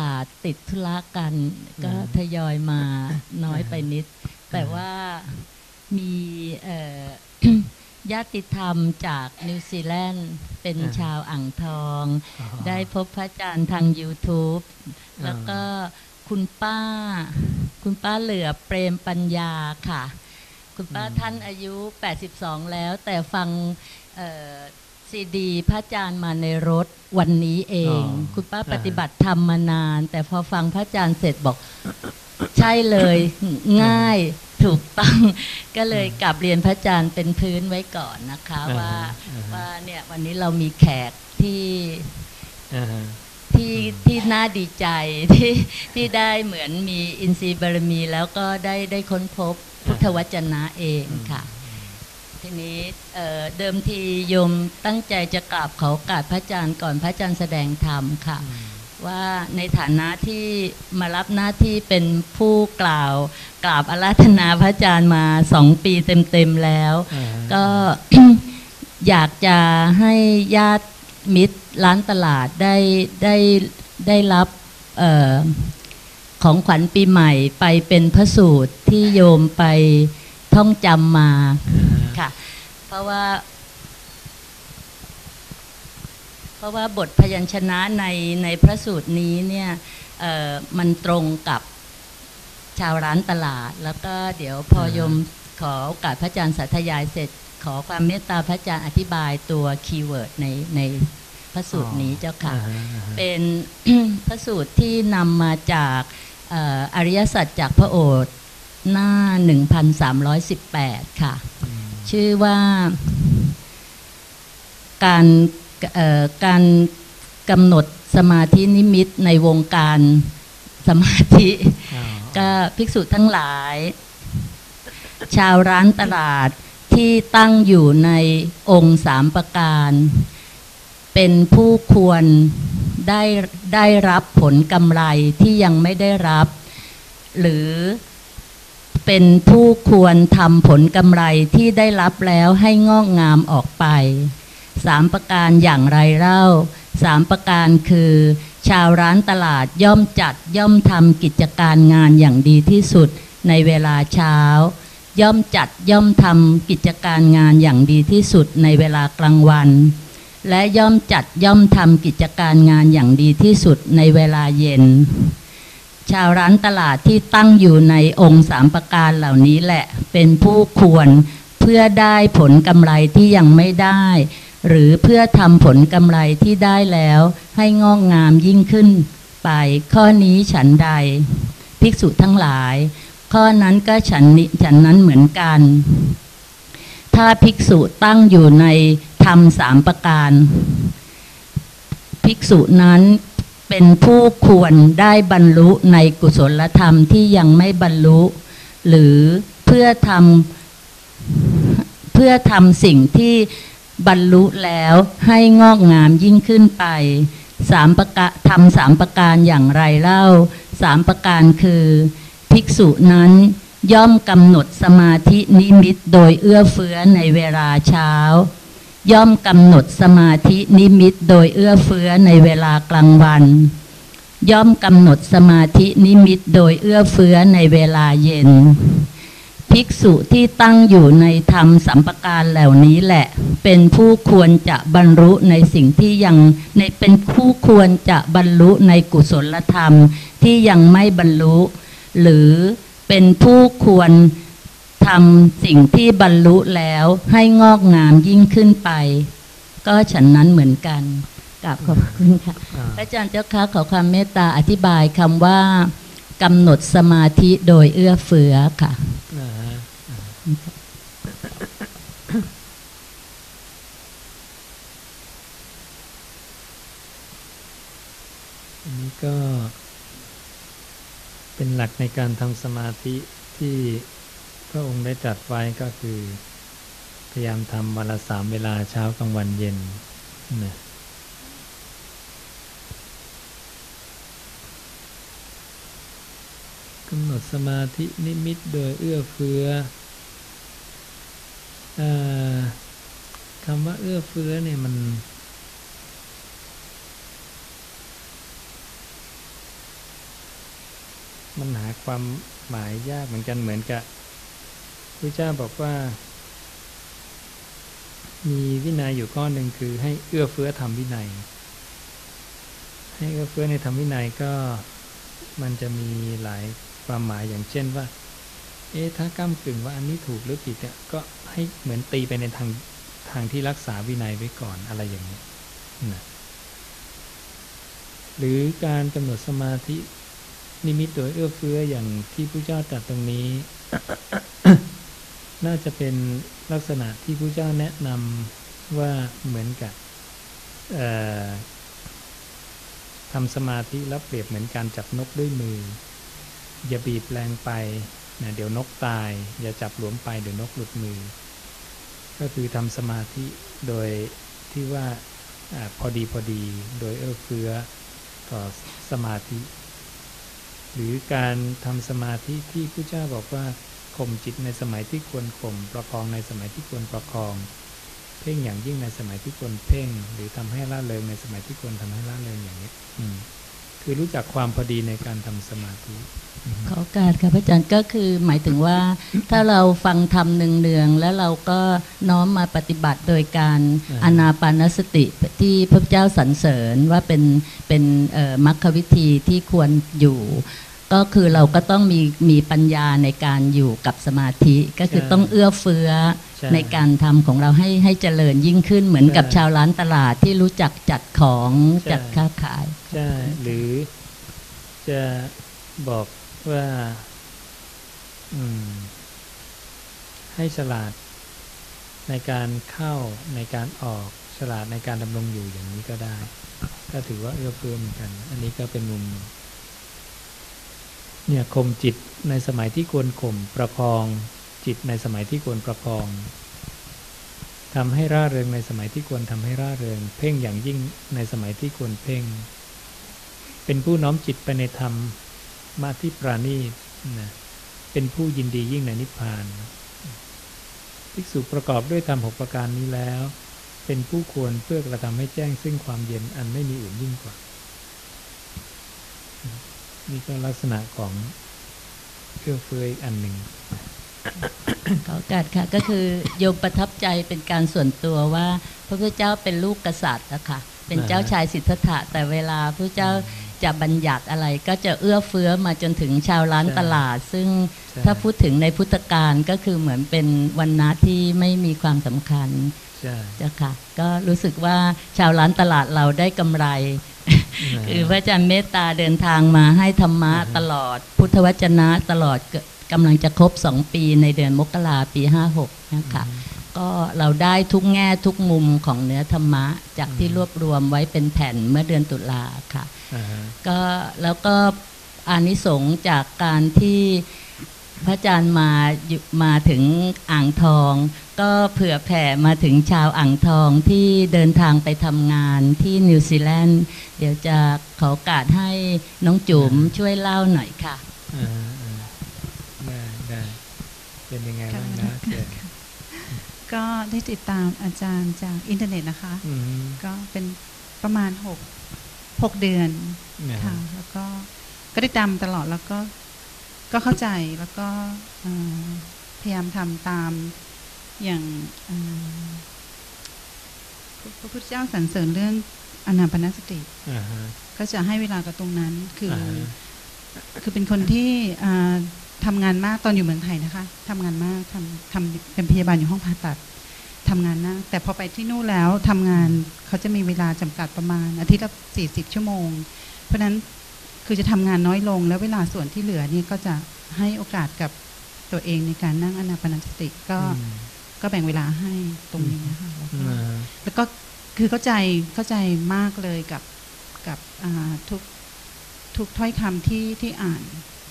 ลาดติดธุระกัน ก็ทยอยมาน้อยไปนิด แต่ว่ามีเอ่อญาติธรรมจากนิวซีแลนด์เป็นอ่าชาวอ่างทองอ๋อได้พบพระอาจารย์ทาง YouTube อ่าแล้วก็คุณป้า คุณป้าเหลือเปรมปัญญาค่ะ คุณป้าท่านอายุ 82 แล้วแต่ฟัง ซีดีพระอาจารย์มาในรถวันนี้เอง คุณป้าปฏิบัติธรรมมานาน แต่พอฟังพระอาจารย์เสร็จบอก ใช่เลยง่ายถูกต้องก็เลยกลับเรียนพระอาจารย์เป็นพื้นไว้ก่อนนะคะอ่าว่าอ่าว่าเนี่ยวันนี้เรามีแขกที่อ่าฮะที่ที่น่าดีใจที่ที่ได้เหมือนมีอินทรีย์บารมี แล้วก็ได้ได้ค้นพบพุทธวจนะเองค่ะ ทีนี้เอ่อเดิมทีโยมตั้งใจจะกราบเขากราบพระอาจารย์ก่อนพระอาจารย์แสดงธรรมค่ะ ว่าในฐานะที่มารับหน้าที่เป็นผู้กล่าวกราบอาราธนาพระอาจารย์มาสองปีเต็มๆแล้วอ่าฮะก็อยากจะให้ญาติมิตรร้านตลาดได้ได้ได้รับเออของขวัญปีใหม่ไปเป็นพระสูตรที่โยมไป ท่องจำมาค่ะ เพราะว่า เพราะว่าบทพยัญชนะในในพระสูตรนี้เนี่ยเอ่อมันตรงกับชาวร้านตลาด แล้วก็เดี๋ยวพอโยมขอโอกาสพระอาจารย์สาธยายเสร็จ ขอความเมตตาพระอาจารย์อธิบายตัวคีย์เวิร์ดในในพระสูตรนี้เจ้าค่ะอ่าฮอ่าฮะเป็นพระสูตรที่นำมาจากเอ่ออริยสัจจากพระโอษฐ์ หน้า 1318 ค่ะ ชื่อว่า การเอ่อการกำหนดสมาธินิมิตในวงการสมาธิอ๋อก็ภิกษุทั้งหลาย ชาวร้านตลาดที่ตั้งอยู่ในองค์สามประการ เป็นผู้ควรได้ได้รับผลกำไรที่ยังไม่ได้รับ หรือ เป็นผู้ควรทำผลกำไรที่ได้รับแล้วให้งอกงามออกไปสามประการอย่างไรเล่าสามประการคือ ชาวร้านตลาดย่อมจัดย่อมทำกิจการงานอย่างดีที่สุดในเวลาเช้า ย่อมจัดย่อมทำกิจการงานอย่างดีที่สุดในเวลากลางวัน และย่อมจัดย่อมทำกิจการงานอย่างดีที่สุดในเวลาเย็น ชาวร้านตลาดที่ตั้งอยู่ในองค์สามประการเหล่านี้แหละ เป็นผู้ควรเพื่อได้ผลกำไรที่ยังไม่ได้ หรือเพื่อทำผลกำไรที่ได้แล้ว ให้งอกงามยิ่งขึ้นไป ข้อนี้ฉันใด ภิกษุทั้งหลาย ข้อนั้นก็ฉันนฉันนั้นเหมือนกัน ถ้าภิกษุตั้งอยู่ในธรรมสามประการ ภิกษุนั้น เป็นผู้ควรได้บรรลุในกุศลธรรมที่ยังไม่บรรลุ หรือเพื่อทำเพื่อทำสิ่งที่บรรลุแล้วให้งอกงามยิ่งขึ้นไปสามประกาทำสามประการอย่างไรเล่าสามประการคือ ภิกษุนั้นย่อมกำหนดสมาธินิมิตโดยเอื้อเฟื้อในเวลาเช้า ย่อมกำหนดสมาธินิมิตโดยเอื้อเฟื้อในเวลากลางวัน ย่อมกำหนดสมาธินิมิตโดยเอื้อเฟื้อในเวลาเย็น ภิกษุที่ตั้งอยู่ในธรรมสัมปการเหล่านี้แหละ เป็นผู้ควรจะบรรลุในสิ่งที่ยังในเป็นผู้ควรจะบรรลุในกุศลธรรมที่ยังไม่บรรลุ หรือเป็นผู้ควร ทำสิ่งที่บรรลุแล้วให้งอกงามยิ่งขึ้นไป ก็ฉันนั้นเหมือนกันกราบขอบคุณค่ะอ่าพระอาจารย์เจ้าคะขอความเมตตาอธิบายคำว่ากำหนดสมาธิโดยเอื้อเฟื้อค่ะอ่าฮะอันนี้ก็เป็นหลักในการทำสมาธิที่ พระองค์ได้ตรัสไว้ก็คือ พยายามทำวันละสามเวลาเช้ากลางวันเย็นนะกำหนดสมาธินิมิตโดยเอื้อเฟื้ออคำว่าเอื้อเฟื้อเนี่ยมัน มันหาความหมายยากเหมือนกันเหมือนกับ พระเจ้าบอกว่า มีวินัยอยู่ข้อนหนึ่งคือ ให้เอื้อเฟื้อทำวินัย ให้เอื้อเฟื้อในทำวินัยก็มันจะมีหลายความหมายอย่างเช่นว่า เอ๊ะถ้าก้ากึ่งว่าอันนี้ถูกหรือผิดเนี่ยก็ให้เหมือนตีไปในทางทางที่รักษาวินัยไว้ก่อนอะไรอย่างนี้นะหรือการกำหนดสมาธินิมิตโดยเอื้อเฟื้ออย่างที่พระเจ้าตรัสตรงนี้ น่าจะเป็นลักษณะที่พระเจ้าแนะนำว่าเหมือนกับทำสมาธิแล้วเปรียบเหมือนการจับนกด้วยมือ อย่าบีบแรงไปนะเดี๋ยวนกตาย อย่าจับหลวมไปเดี๋ยวนกหลุดมือ ก็คือทำสมาธิโดยที่ว่าอพอดีพอดีโดยเอื้อเฟื้อต่อสมาธิ หรือการทำสมาธิที่พระเจ้าบอกว่า ข่มจิตในสมัยที่ควรข่มประคองในสมัยที่ควรประคอง เพ่งอย่างยิ่งในสมัยที่ควรเพ่ง หรือทำให้ล่าเริงในสมัยที่ควรทำให้ล่าเริงอย่างนี้อืมคือรู้จักความพอดีในการทำสมาธิอืมขอโอกาสค่ะพระอาจารย์ก็คือหมายถึงว่าถ้าเราฟังธรรมเนืองๆแล้วเราก็น้อมมาปฏิบัติโดยการอานาปานสติที่พระเจ้าสรรเสริญว่าเป็นเป็นเอ่อมรรควิธีที่ควรอยู่ ก็คือเราก็ต้องมีมีปัญญาในการอยู่กับสมาธิก็คือต้องเอื้อเฟื้อใช่ในการทำของเราให้ให้เจริญยิ่งขึ้นเหมือนกับใช่ชาวร้านตลาดที่รู้จักจัดของใช่จัดค้าขายใช่หรือจะบอกว่าอืมให้ฉลาดในการเข้าในการออกฉลาดในการดำรงอยู่อย่างนี้ก็ได้ ก็ถือว่าเอื้อเฟื้อเหมือนกัน อันนี้ก็เป็นมุมหนึ่ง เนี่ยข่มจิตในสมัยที่ควรข่มประคอง จิตในสมัยที่ควรประคองทำให้ร่าเริงในสมัยที่ควรทำให้ร่าเริง เพ่งอย่างยิ่งในสมัยที่ควรเพ่ง เป็นผู้น้อมจิตไปในธรรมมาที่ปราณีตนะเป็นผู้ยินดียิ่งในนิพพานภิกษุประกอบด้วยธรรมหกประการนี้แล้ว เป็นผู้ควรเพื่อกระทำให้แจ้งซึ่งความเย็นอันไม่มีอื่นยิ่งกว่า นี่ก็ลักษณะของเอื้อเฟื้ออีกอันหนึ่งขอโอกาสค่ะก็คือโยมประทับใจเป็นการส่วนตัวว่า พระพุทธเจ้าเป็นลูกกษัตริย์นะคะเป็นเจ้าชายสิทธัตถะแต่เวลาพระเจ้าจะบัญญัติอะไรก็จะเอื้อเฟื้อมาจนถึงชาวร้านใช่ตลาด ซึ่งใช่ถ้าพูดถึงในพุทธกาลก็คือเหมือนเป็นวันนะที่ไม่มีความสำคัญใช่เจ้าค่ะก็รู้สึกว่าชาวร้านตลาดเราได้กำไร คือพระอาจารย์เมตตาเดินทางมาให้ธรรมะอ่าฮะตลอด พุทธวจนะตลอดเกิดกำลังจะครบสองปีในเดือนมกราปีห้าหกนะคะก็เราได้ทุกแง่ทุกมุมของเนื้อธรรมะ จากที่อืมรวบรวมไว้เป็นแผ่นเมื่อเดือนตุลาค่ะอ่าฮะก็แล้วก็อานิสงส์จากการที่พระอาจารย์มาอยู่มาถึงอ่างทอง ก็เผื่อแผ่มาถึงชาวอ่างทองที่เดินทางไปทำงานที่นิวซีแลนด์ เดี๋ยวจะขอโอกาสให้น้องจุ๋มช่วยเล่าหน่อยค่ะได้ได้เป็นยังไงบ้างนะก็ได้ติดตามอาจารย์จากอินเทอร์เน็ตนะคะ ก็เป็นประมาณหกหกเดือนค่ะแล้วก็ก็ได้ตามตลอดแล้วก็ก็เข้าใจแล้วก็พยายามทำตาม อย่างเอ่อพระพุทธเจ้าสรรเสริญเรื่องอนาปานสติอ่าฮะก็จะให้เวลากับตรงนั้นคืออาฮะคือเป็นคนที่อ่าทำงานมากตอนอยู่เมืองไทยนะคะทำงานมากทำทำเป็นพยาบาลอยู่ห้องผ่าตัดทำงานมากแต่พอไปที่นู่นแล้วทำงานเขาจะมีเวลาจำกัดประมาณ อาทิตย์ละสี่สิบชั่วโมง เพราะฉะนั้นคือจะทำงานน้อยลง แล้วเวลาส่วนที่เหลือนี่ก็จะให้โอกาสกับตัวเองในการนั่งอนาปานสติก็อืม ก็แบ่งเวลาให้ตรงนี้นะคะแล้วก็อ่าแล้วก็คือเข้าใจเข้าใจมากเลยกับกับอ่าทุกทุกถ้อยคำที่ที่อ่าน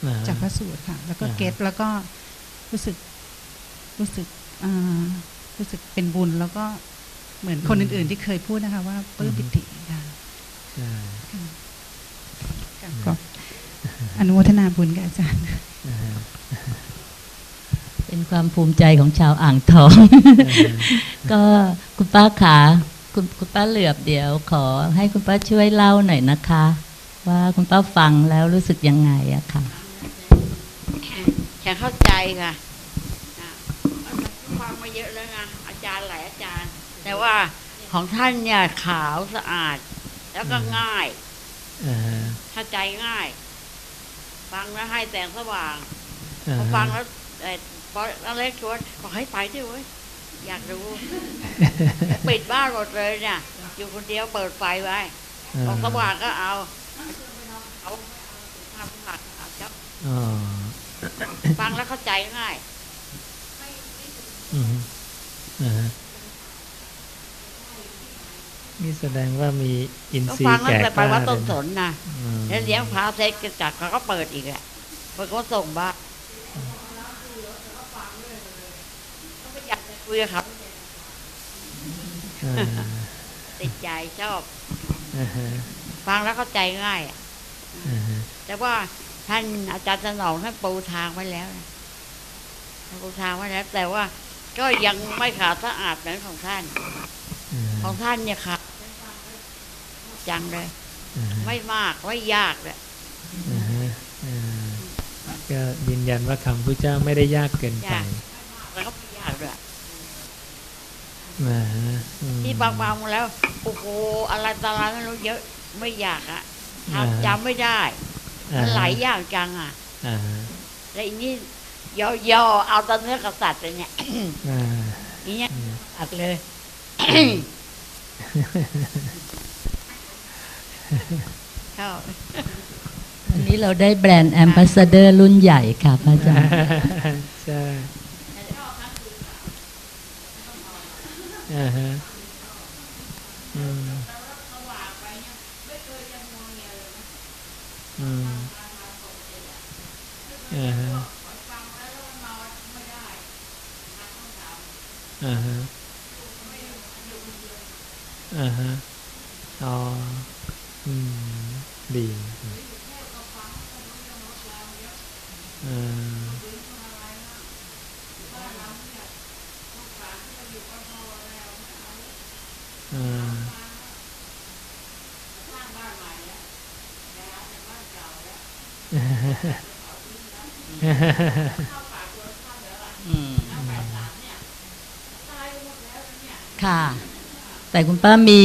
อ่จากพระสูตรค่ะ แล้วก็อ่าฮะเก็ตแล้วก็รู้สึกรู้สึกอ่ารู้สึกเป็นบุญแล้วก็เหมือนคนอื่น ๆ ที่เคยพูดนะคะ ว่าปลื้มปิติค่ะใช่ค่ะก็อนุโมทนาบุญกับอาจารย์อ่าฮะ เป็นความภูมิใจของชาวอ่างทอง ก็คุณป้าขาคุณคุณป้าเหลือบเดี๋ยว ขอให้คุณป้าช่วยเล่าหน่อยนะคะ ว่าคุณป้าฟังแล้วรู้สึกยังไงอะค่ะฉันเข้าใจค่ะอะฟังมาเยอะแล้วนะอาจารย์หลายอาจารย์ แต่ว่าของท่านเนี่ยขาวสะอาด แล้วก็ง่ายอ่าฮะเข้าใจง่าย ฟังแล้วให้แสงสว่างอ่าพอฮะฟังแล้วเอ่อพออเล็กชวนบอกให้ไปด้วยเว้ยอยากรู้ ปิดบ้านหมดเลยเนี่ยอยู่คนเดียวเปิดไฟไว้บอกสว่างก็เอาเอาทำผักเอาจับอ๋อฟังแล้วเข้าใจง่ายอืมอ่าฮะนี่แสดงว่ามีอินก็ทรีฟังย์ตั้แก่งแต่กไปล้าวัดเลต้นยสนะนนะอืมแล้วเลี้ยงพาเซ็ตกระจักเขาก็เปิดอีกแหละเปิดก็ส่งบ้านก็ไม่อยากจะ คุยกับเขาอ่าติดใจชอบอ่าฮะฟังแล้วเข้าใจง่ายอะอ่าฮะแต่ว่าท่านอาจารย์สนองท่านปูทางไว้แล้วนะท่านปูทางไว้แล้ว แต่ว่าก็ยังไม่ขาวสะอาดเหมือนของท่านอ่าของท่านเนี่ยค่ะจังเลยอ่าฮะไม่มากไม่ยากเลยอ่าฮะอ่าก็ยืนยันว่าคำพระเจ้าไม่ได้ยากเกินไปแล้วก็ไม่ยากด้วยอ่าฮะอืม ที่บางๆมาแล้วโอ้โหอะไรตารางไม่รู้เยอะไม่อยากอะอ่าทำจำไม่ได้อ่ามันฮะหลายอย่างจังอะอ่าฮะแล้วอีนี่ย่อๆเอาแตเนื้อกับสัตว์เลยเนี่ยอ่าอีเนี่ยอืมอัดเลยชอบอันนี้เราได้แบรนด์แอมบาสเดอร์รุ่นใหญ่ค่ะพระอาจารย์ใช่ อ่าฮะอืมอืมอ่าฮะอ่าฮะอ่าฮะอ๋ออืม ดีอ่า ค่ะ แต่คุณป้ามี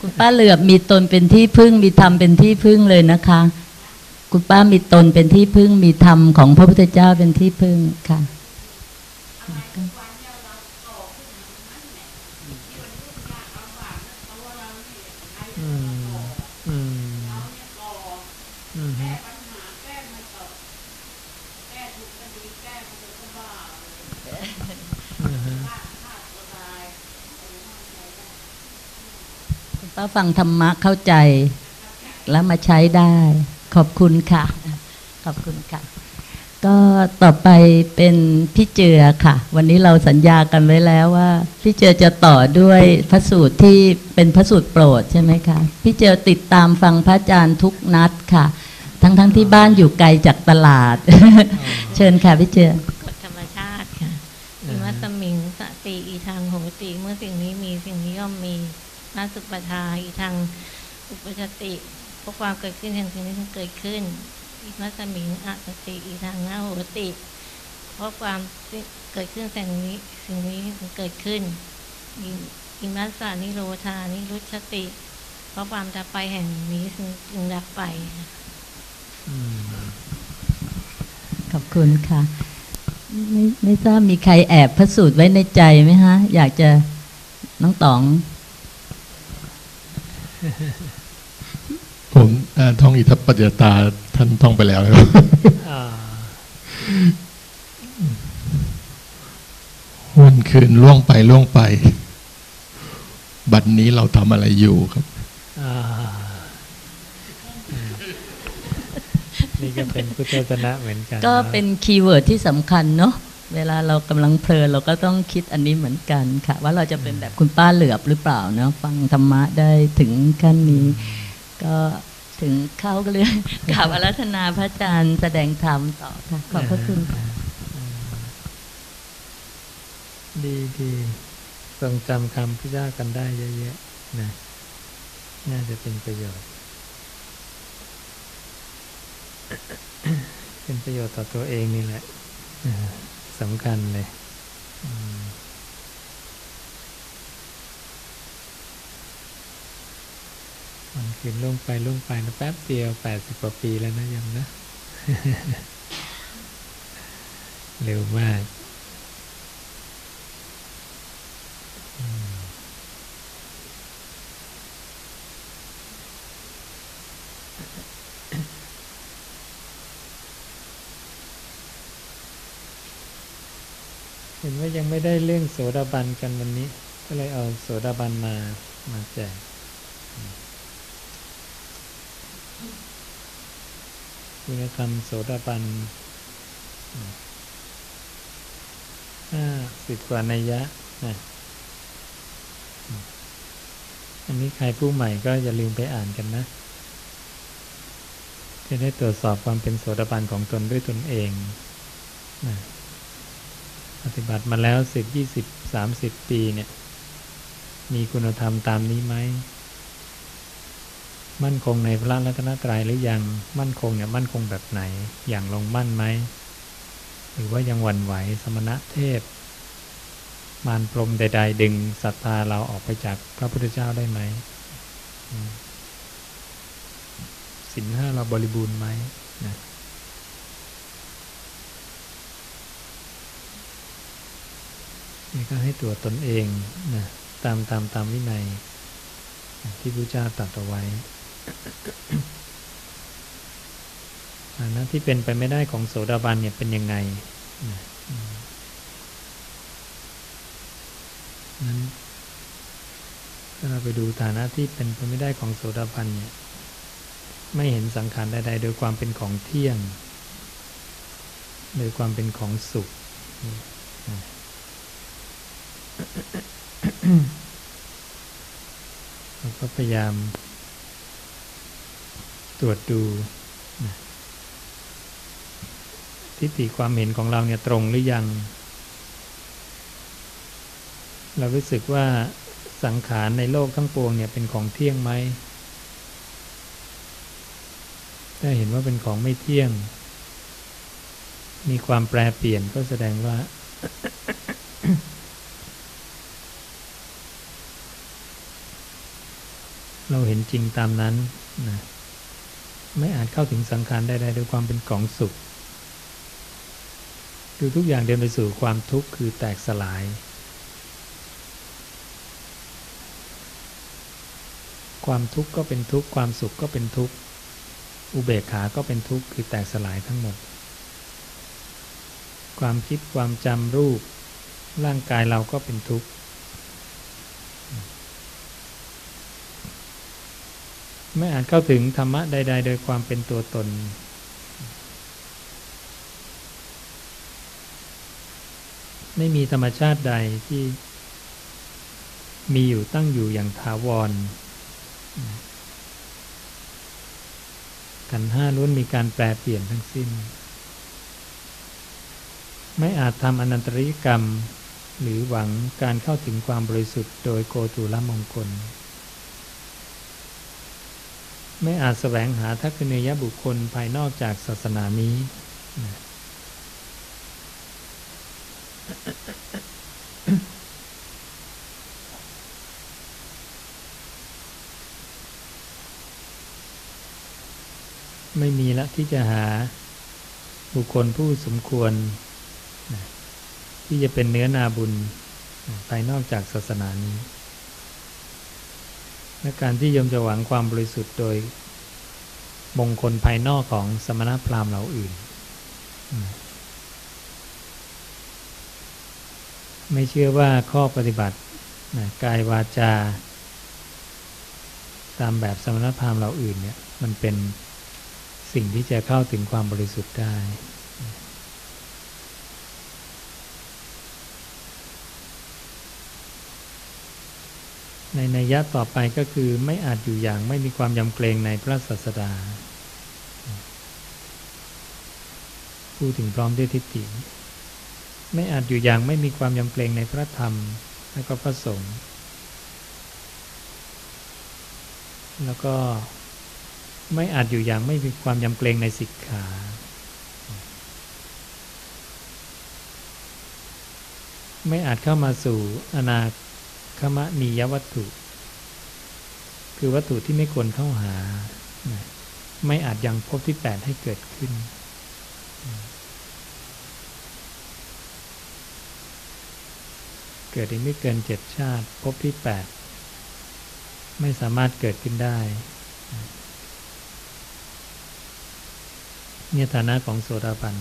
คุณป้าเหลือบมีตนเป็นที่พึ่ง มีธรรมเป็นที่พึ่งเลยนะคะ คุณป้ามีตนเป็นที่พึ่ง มีธรรมของพระพุทธเจ้าเป็นที่พึ่งค่ะ อืมอืมอืมฮึอืมฮึ คุณป้า ฟังธรรมะเข้าใจ แล้วมาใช้ได้ ขอบคุณค่ะ ขอบคุณค่ะ ก็ต่อไปเป็นพี่เจือค่ะ วันนี้เราสัญญากันไว้แล้วว่า พี่เจือจะต่อด้วยพระสูตรที่เป็นพระสูตรโปรดใช่ไหมคะพี่เจือติดตามฟังพระอาจารย์ทุกนัดค่ะ ทั้งๆทที่บ้านอยู่ไกลจากตลาด เชิญค่ะพี่เจือกฎธรรมชาติค่ะอิมัตตมิงสติอีทางโหติเมื่อสิ่งนี้มีสิ่งนี้ย่อมมี นาสุปทาอีทางอุปชติเพราะความเกิดขึ้นแห่งสิ่งนี้จึงเกิดขึ้นอิมัตตมิงอสติอีทางนาโหติ เพราะความเกิดขึ้นสิ่งนี้สิ่งนี้เกิดขึ้นอิมัสสานิโรธานิรุชติ เพราะความดับไปแห่งนี้จึงดับไปขอบคุณค่ะ ไม่ไม่ทราบมีใครแอบพระสูตรไว้ในใจไหมฮะ อยากจะน้องต๋อง ผมเอ่อท่องอิทัปปัจจตาท่านท่องไปแล้วนะครับอ่าวันคืนล่วงไปล่วงไป บัดนี้เราทำอะไรอยู่ครับอ่าอ่านี่ก็เป็นพุทธศาสนะเหมือนกัน ก็เป็น keyword ที่สำคัญเนาะ เวลาเรากำลังเพลินเราก็ต้องคิดอันนี้เหมือนกันค่ะ ว่าเราจะเป็นแบบคุณป้าเหลือบหรือเปล่าเนาะฟังธรรมะได้ถึงขั้นนี้ ก็ถึงเข้าก็เลยกราบอาราธนาพระอาจารย์แสดงธรรมต่อค่ะ ขอบพระคุณค่ะดีดีทรงจำคำพุทธเจ้ากันได้เยอะๆนะน่าจะเป็นประโยชน์ เป็นประโยชน์ต่อตัวเองนี่แหละ สำคัญเลยมมันคืนล่วงไปล่วงไปนะแป๊บเดียวแปดสิบกว่าปีแล้วนะยังนะ เร็วมาก ว่ายังไม่ได้เรื่องโสดาบันกันวันนี้ ก็เลยเอาโสดาบันมามาแจกคุณธรรมโสดาบันห้าสิบกว่านัยยะนะอันนี้ใครผู้ใหม่ก็อย่าลืมไปอ่านกันนะจะได้ตรวจสอบความเป็นโสดาบันของตนด้วยตนเองนะ ปฏิบัติมาแล้วสิบยี่สิบสามสิบปีเนี่ย มีคุณธรรมตามนี้ไหม มั่นคงในพระรัตนตรัยหรือยัง มั่นคงเนี่ยมั่นคงแบบไหน อย่างลงมั่นไหม หรือว่ายังหวั่นไหวสมณะเทพ มารพรมใด ๆ ดึงศรัทธาเราออกไปจากพระพุทธเจ้าได้ไหมอืมสินห้าเราบริบูรณ์ไหมนะ นี่ก็ให้ตรวตนเองนะตามตามตามวินัย ที่พระเจ้าตรัสเอาไว้ฐานะที่เป็นไปไม่ได้ของโสดาบันเนี่ยเป็นยังไงนะนั้นถ้าเราไปดูฐานะที่เป็นไปไม่ได้ของโสดาบันเนี่ยไม่เห็นสังขารใดๆ โดยความเป็นของเที่ยง โดยความเป็นของสุข เราก็พยายาม ตรวจดูทิฏฐิความเห็นของเราเนี่ยตรงหรือยัง เรารู้สึกว่าสังขารในโลกทั้งปวงเนี่ยเป็นของเที่ยงไหมถ้าเห็นว่าเป็นของไม่เที่ยง มีความแปรเปลี่ยนก็แสดงว่า เราเห็นจริงตามนั้นนะไม่อาจเข้าถึงสังขารใดๆโดยความเป็นของสุขดูทุกอย่างเดินไปสู่ความทุกข์คือแตกสลาย ความทุกข์ก็เป็นทุกข์ความสุขก็เป็นทุกข์อุเบกขาก็เป็นทุกข์คือแตกสลายทั้งหมด ความคิดความจำรูป ร่างกายเราก็เป็นทุกข์ ไม่อาจเข้าถึงธรรมะใด ๆ โดยความเป็นตัวตน ไม่มีธรรมชาติใดที่มีอยู่ตั้งอยู่อย่างถาวรขันธ์ห้าล้วนมีการแปลเปลี่ยนทั้งสิ้น ไม่อาจทำอนันตริยกรรม หรือหวังการเข้าถึงความบริสุทธิ์โดยโกตุลมงคล ไม่อาจแสวงหาทักษิณยบุคคลภายนอกจากศาสนานี้ ไม่มีละที่จะหาบุคคลผู้สมควร ที่จะเป็นเนื้อนาบุญภายนอกจากศาสนานี้ และการที่โยมจะหวังความบริสุทธิ์โดยมงคลภายนอกของสมณพราหมณ์เหล่าอื่น ไม่เชื่อว่าข้อปฏิบัตินะกายวาจา ตามแบบสมณพราหมณ์เหล่าอื่นเนี่ยมันเป็นสิ่งที่จะเข้าถึงความบริสุทธิ์ได้ ในนัยยะต่อไปก็คือไม่อาจอยู่อย่างไม่มีความยำเกรงในพระศาสดาพูดถึงพร้อมด้วยทิฏฐิไม่อาจอยู่อย่างไม่มีความยำเกรงในพระธรรมและก็พระสงฆ์แล้วก็ไม่อาจอยู่อย่างไม่มีความยำเกรงในสิกขาไม่อาจเข้ามาสู่อนา คมะนียวัตถุ คือวัตถุที่ไม่ควรเข้าหา ไม่อาจยังพบที่แปดให้เกิดขึ้น เกิดอีกไม่เกินเจ็ดชาติพบที่แปดไม่สามารถเกิดขึ้นได้เนี่ยฐานะของโสดาบัน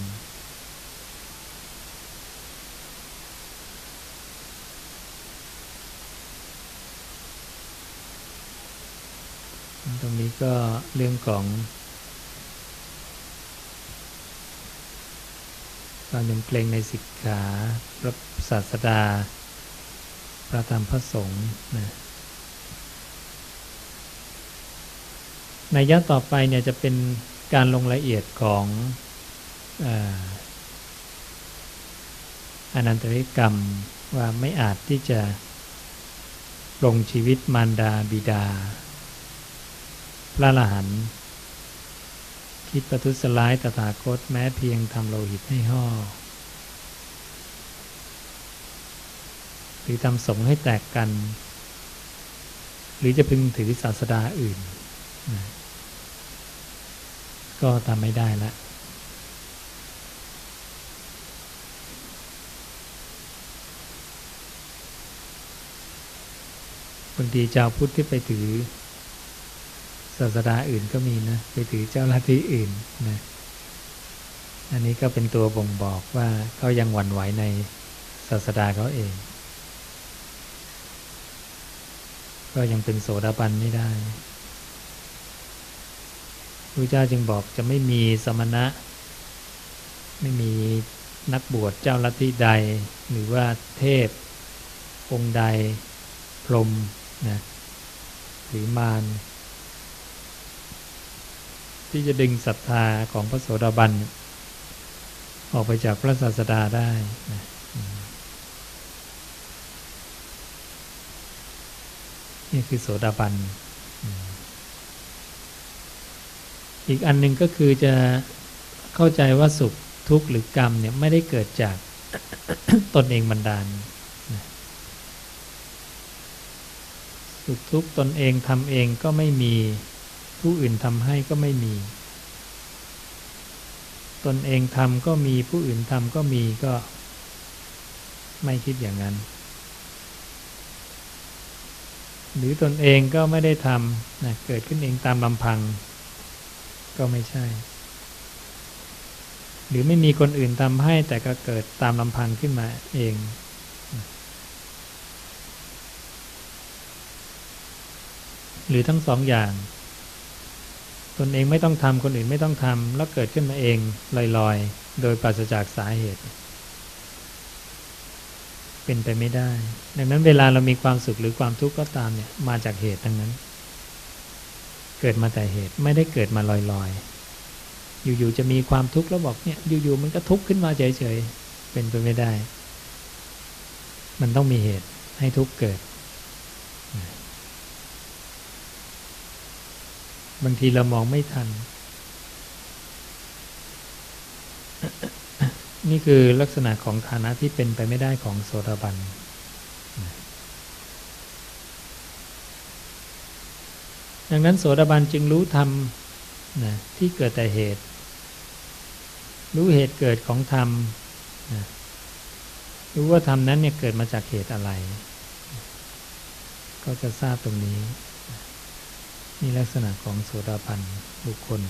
ตรงนี้ก็เรื่องของความยำเกรงในสิกขาพระศาสดา พระธรรมพระสงฆ์นะในยะต่อไปเนี่ยจะเป็นการลงละเอียดของอนันตริกรรมว่าไม่อาจที่จะลงชีวิตมารดาบิดา พระละหันคิดประทุษร้ายตถาคตแม้เพียงทำโลหิตให้ห่อหรือทำสงให้แตกกัน หรือจะพึงถือศาสดาอื่นนะก็ทำไม่ได้ละบางทีเจ้าพุทธที่ไปถือ ศาสดาอื่นก็มีนะ ไปถือเจ้าลัทธิอื่นนะอันนี้ก็เป็นตัวบ่งบอกว่าเขายังหวั่นไหวในศาสดาเขาเอง ก็ยังเป็นโสดาบันไม่ได้พระเจ้าจึงบอกจะไม่มีสมณะ ไม่มีนักบวชเจ้าลัทธิใด หรือว่าเทพ องค์ใด พรหมนะหรือมาร ที่จะดึงศรัทธาของพระโสดาบัน ออกไปจากพระศาสดาได้นะนี่คือโสดาบัน อีกอันหนึ่งก็คือจะเข้าใจว่าสุขทุกข์หรือกรรมเนี่ยไม่ได้เกิดจากตนเองบันดาล สุขทุกข์ตนเองทำเองก็ไม่มี ผู้อื่นทำให้ก็ไม่มี ตนเองทำก็มีผู้อื่นทำก็มีก็ ไม่คิดอย่างนั้น หรือตนเองก็ไม่ได้ทำนะเกิดขึ้นเองตามลำพัง ก็ไม่ใช่ หรือไม่มีคนอื่นทำให้แต่ก็เกิดตามลำพังขึ้นมาเองหรือทั้งสองอย่าง นเองไม่ต้องทำคนอื่นไม่ต้องทำแล้วเกิดขึ้นมาเองลอยๆ โดยปราศจากสาเหตุ เป็นไปไม่ได้ ดังนั้นเวลาเรามีความสุขหรือความทุกข์ก็ตามเนี่ยมาจากเหตุทั้งนั้น เกิดมาแต่เหตุไม่ได้เกิดมาลอยๆ อยู่ๆจะมีความทุกข์แล้วบอกเนี่ยอยู่ๆมันก็ทุกข์ขึ้นมาเฉยๆเป็นไปไม่ได้ มันต้องมีเหตุให้ทุกข์เกิด บางทีเรามองไม่ทัน นี่คือลักษณะของฐานะที่เป็นไปไม่ได้ของโสดาบันดังนั้นโสดาบันจึงรู้ธรรมนะที่เกิดแต่เหตุ รู้เหตุเกิดของธรรมนะรู้ว่าธรรมนั้นเนี่ยเกิดมาจากเหตุอะไร ก็จะทราบตรงนี้ นี่ลักษณะของโสดาบันบุคคล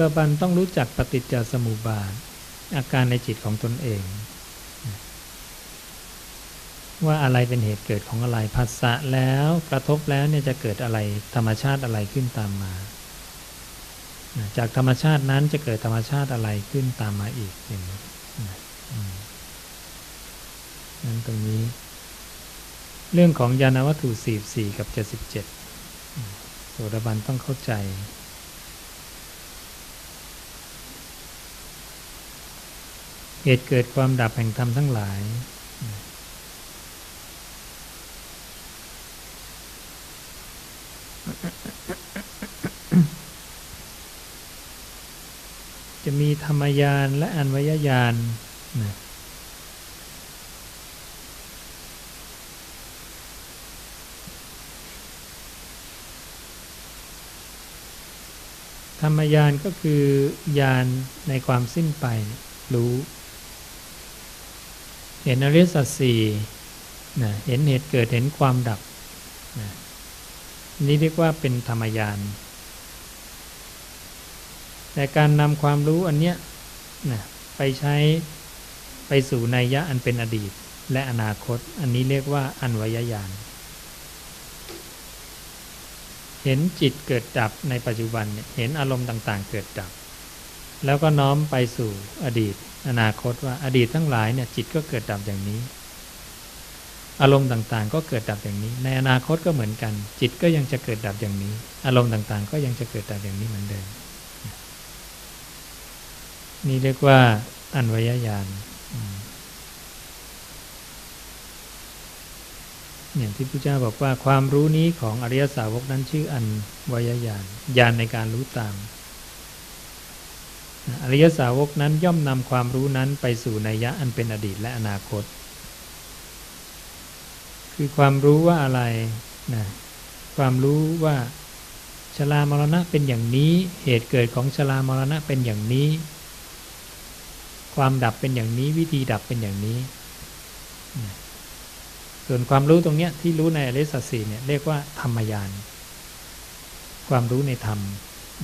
โสดาบันต้องรู้จักปฏิจจสมุปบาท อาการในจิตของตนเอง ว่าอะไรเป็นเหตุเกิดของอะไรภาษะแล้วกระทบแล้วเนี่ยจะเกิดอะไรธรรมชาติอะไรขึ้นตามมา จากธรรมชาตินั้นจะเกิดธรรมชาติอะไรขึ้นตามมาอีกอย่างนี้นั่นตรงนี้ เรื่องของยานวัตถุสี่สี่กับเจ็ดสิบเจ็ดโสดาบันต้องเข้าใจ เหตุเกิดความดับแห่งธรรมทั้งหลาย จะมีธรรมยานและอันวยญาณนะธรรมยานก็คือยานในความสิ้นไปรู้ เห็นอริสัจสี่นะเห็นเหตุเกิดเห็นความดับนะนี่เรียกว่าเป็นธรรมยาน แต่การนำความรู้อันเนี้ยนะไปใช้ไปสู่นัยยะอันเป็นอดีตและอนาคต อันนี้เรียกว่าอันวยญาณเห็นจิตเกิดดับในปัจจุบันเห็นอารมณ์ต่างๆ เกิดดับ แล้วก็น้อมไปสู่อดีต อนาคตว่าอดีตทั้งหลายเนี่ยจิตก็เกิดดับอย่างนี้ อารมณ์ต่างๆ ก็เกิดดับอย่างนี้ ในอนาคตก็เหมือนกัน จิตก็ยังจะเกิดดับอย่างนี้ อารมณ์ต่างๆ ก็ยังจะเกิดดับอย่างนี้เหมือนเดิมนี่เรียกว่าอันวยญาณอย่างที่พระเจ้าบอกว่าความรู้นี้ของอริยสาวกนั้นชื่ออันวยญาณญาณในการรู้ตาม อริยสาวกนั้นย่อมนำความรู้นั้นไปสู่นัยยะอันเป็นอดีตและอนาคต คือความรู้ว่าอะไรนะความรู้ว่าชรามรณะเป็นอย่างนี้ เหตุเกิดของชรามรณะเป็นอย่างนี้ ความดับเป็นอย่างนี้ วิธีดับเป็นอย่างนี้ ส่วนความรู้ตรงนี้ที่รู้ในอริสัตสีเนี่ยเรียกว่าธรรมยาน ความรู้ในธรรม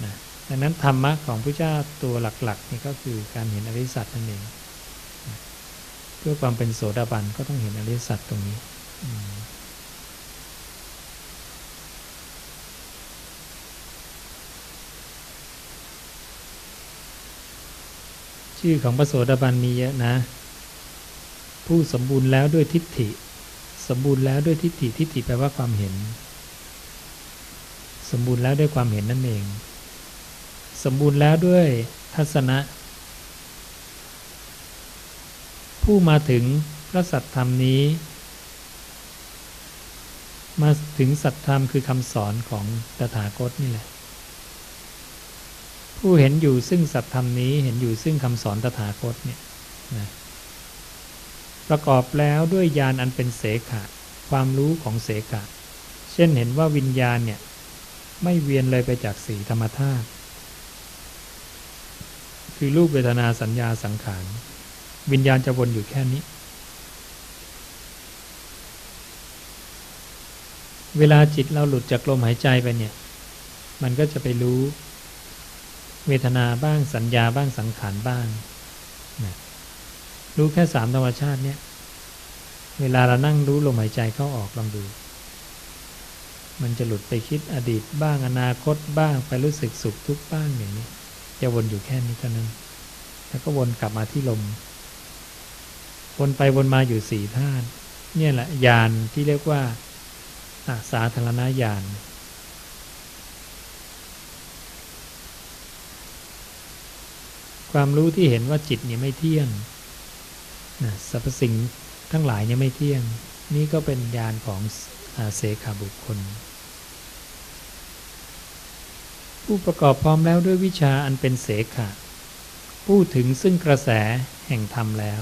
นะ ดังนั้นธรรมะของพระเจ้าตัวหลักๆนี่ก็คือการเห็นอริสัตนั่นเองเพื่อความเป็นโสดาบันก็ต้องเห็นอริสัตตรงนี้ชื่อของพระโสดาบันมีเยอะนะ ผู้สมบูรณ์แล้วด้วยทิฏฐิ สมบูรณ์แล้วด้วยทิฏฐิทิฏฐิแปลว่าความเห็น สมบูรณ์แล้วด้วยความเห็นนั่นเอง สมบูรณ์แล้วด้วยทัศนะ ผู้มาถึงพระสัตธรรมนี้ มาถึงสัตธรรมคือคำสอนของตถาคตนี่แหละ ผู้เห็นอยู่ซึ่งสัตธรรมนี้เห็นอยู่ซึ่งคำสอนตถาคตเนี่ยนะประกอบแล้วด้วยญาณอันเป็นเสขะ ความรู้ของเสขะ เช่นเห็นว่าวิญญาณเนี่ย ไม่เวียนเลยไปจากสีธรรมธาตุ คือรูปเวทนาสัญญาสังขาร วิญญาณจะวนอยู่แค่นี้ เวลาจิตเราหลุดจากลมหายใจไปเนี่ย มันก็จะไปรู้ เวทนาบ้างสัญญาบ้างสังขารบ้างนะรู้แค่สามธรรมชาติเนี่ยเวลาเรานั่งรู้ลมหายใจเข้าออกลองดู มันจะหลุดไปคิดอดีตบ้างอนาคตบ้างไปรู้สึกสุขทุกข์บ้างอย่างนี้ จะวนอยู่แค่นี้เท่านั้น แล้วก็วนกลับมาที่ลม วนไปวนมาอยู่สี่ธาตุเนี่ยแหละยานที่เรียกว่าสาธารณญาณความรู้ที่เห็นว่าจิตเนี่ยไม่เที่ยงนะสรรพสิ่งทั้งหลายเนี่ยไม่เที่ยง นี่ก็เป็นญาณของเสขาบุคคล ผู้ประกอบพร้อมแล้วด้วยวิชาอันเป็นเสขะผู้ถึงซึ่งกระแสแห่งธรรมแล้ว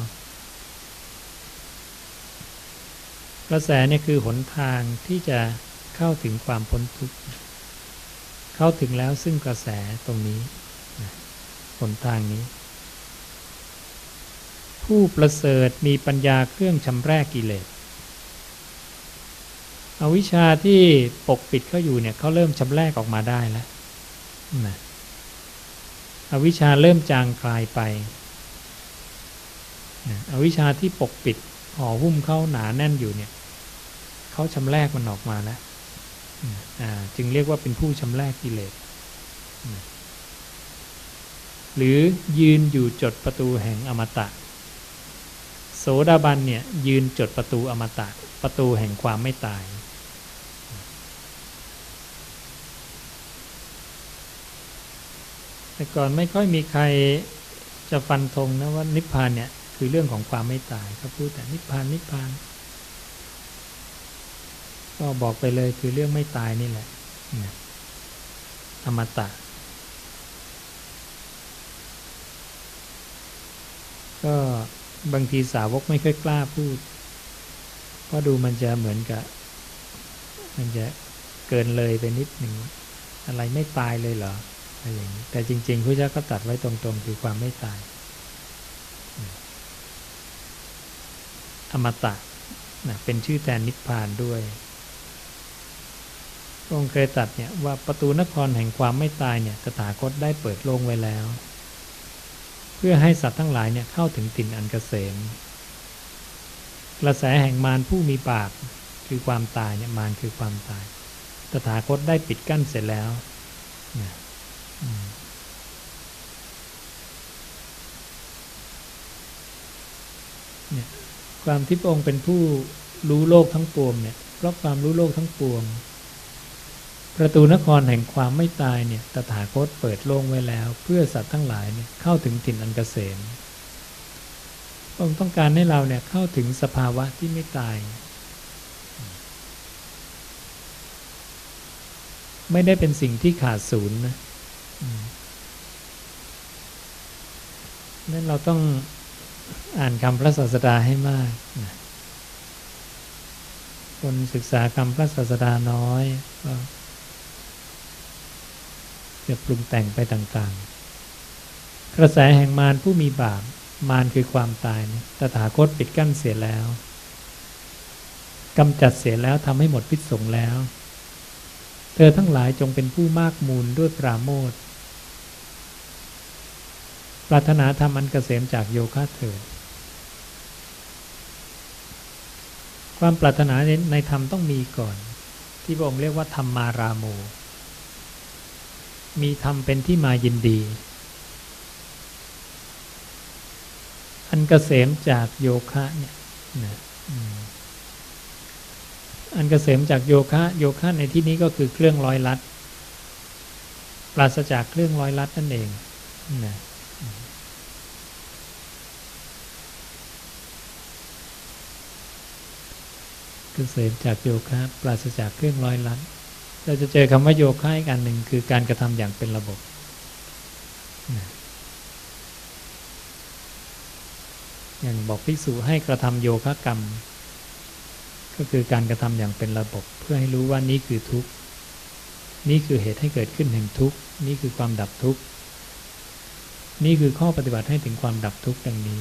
กระแสเนี่ยคือหนทางที่จะเข้าถึงความพ้นทุกข์เข้าถึงแล้วซึ่งกระแสตรงนี้หนทางนี้ ผู้ประเสริฐมีปัญญาเครื่องชำแรกกิเลสเอาวิชาที่ปกปิดเขาอยู่เนี่ยเขาเริ่มชำแรกออกมาได้แล้ว นะอวิชชาเริ่มจางคลายไปอวิชชาที่ปกปิดห่อหุ้มเข้าหนาแน่นอยู่เนี่ยเขาชำแรกมันออกมาแล้วจึงเรียกว่าเป็นผู้ชำแรกกิเลสหรือยืนอยู่จดประตูแห่งอมตะ โสดาบันเนี่ยยืนจดประตูอมตะ ประตูแห่งความไม่ตาย แต่ก่อนไม่ค่อยมีใครจะฟันธงนะว่านิพพานเนี่ยคือเรื่องของความไม่ตายเขาพูดแต่นิพพานนิพพาน ก็บอกไปเลยคือเรื่องไม่ตายนี่แหละอมตะ ก็บางทีสาวกไม่ค่อยกล้าพูด เพราะดูมันจะเหมือนกับ มันจะเกินเลยไปนิดหนึ่งอะไรไม่ตายเลยเหรอ อะไรอย่างนี้แต่จริงๆพระเจ้าก็ตัดไว้ตรงๆ คือความไม่ตาย อมตะนะเป็นชื่อแทนนิพพานด้วยองค์เคยตัดเนี่ยว่าประตูนครแห่งความไม่ตายเนี่ยตถาคตได้เปิดโล่งไว้แล้ว เพื่อให้สัตว์ทั้งหลายเนี่ยเข้าถึงถิ่นอันกเกษมกระแสแห่งมารผู้มีปากคือความตายเนี่ยมารคือความตาย ตถาคตได้ปิดกั้นเสร็จแล้ว เนี่ยความที่พระองค์เป็นผู้รู้โลกทั้งปวงเนี่ยเพราะความรู้โลกทั้งปวง ประตูนครแห่งความไม่ตายเนี่ยตถาคตเปิดโล่งไว้แล้ว เพื่อสัตว์ทั้งหลายเนี่ยเข้าถึงถิ่นอันกเกษมองค์ต้องการให้เราเนี่ยเข้าถึงสภาวะที่ไม่ตาย ไม่ได้เป็นสิ่งที่ขาดศูนย์นะนั่นเราต้อง อ่านคำพระศาสดาให้มากคนศึกษาคำพระศาสดาน้อยก็จะปรุงแต่งไปต่างๆ กระแสแห่งมารผู้มีบาป มารคือความตายตถาคตปิดกั้นเสียแล้วกำจัดเสียแล้วทำให้หมดพิษสงแล้ว เธอทั้งหลายจงเป็นผู้มากมูลด้วยปราโมทปรารถนาธรรมอันเกษมจากโยคะเถิด ความปรารถนาในธรรมต้องมีก่อน ที่พระองค์เรียกว่าธรรมาราโม มีธรรมเป็นที่มายินดี อันกเกษมจากโยคะเนี่ยนะอันกเกษมจากโยคะ โยคะในที่นี้ก็คือเครื่องร้อยลัด ปราศจากเครื่องร้อยลัดนั่นเองนะ เกษมจากโยคะ ปราศจากเครื่องร้อยลัดเราจะเจอคำว่าโยคะอีกอันหนึ่งคือการกระทำอย่างเป็นระบบ อย่างบอกภิกษุให้กระทำโยคะกรรม ก็คือการกระทำอย่างเป็นระบบ เพื่อให้รู้ว่านี้คือทุกข์ นี่คือเหตุให้เกิดขึ้นแห่งทุกข์ นี่คือความดับทุกข์ นี่คือข้อปฏิบัติให้ถึงความดับทุกข์ดังนี้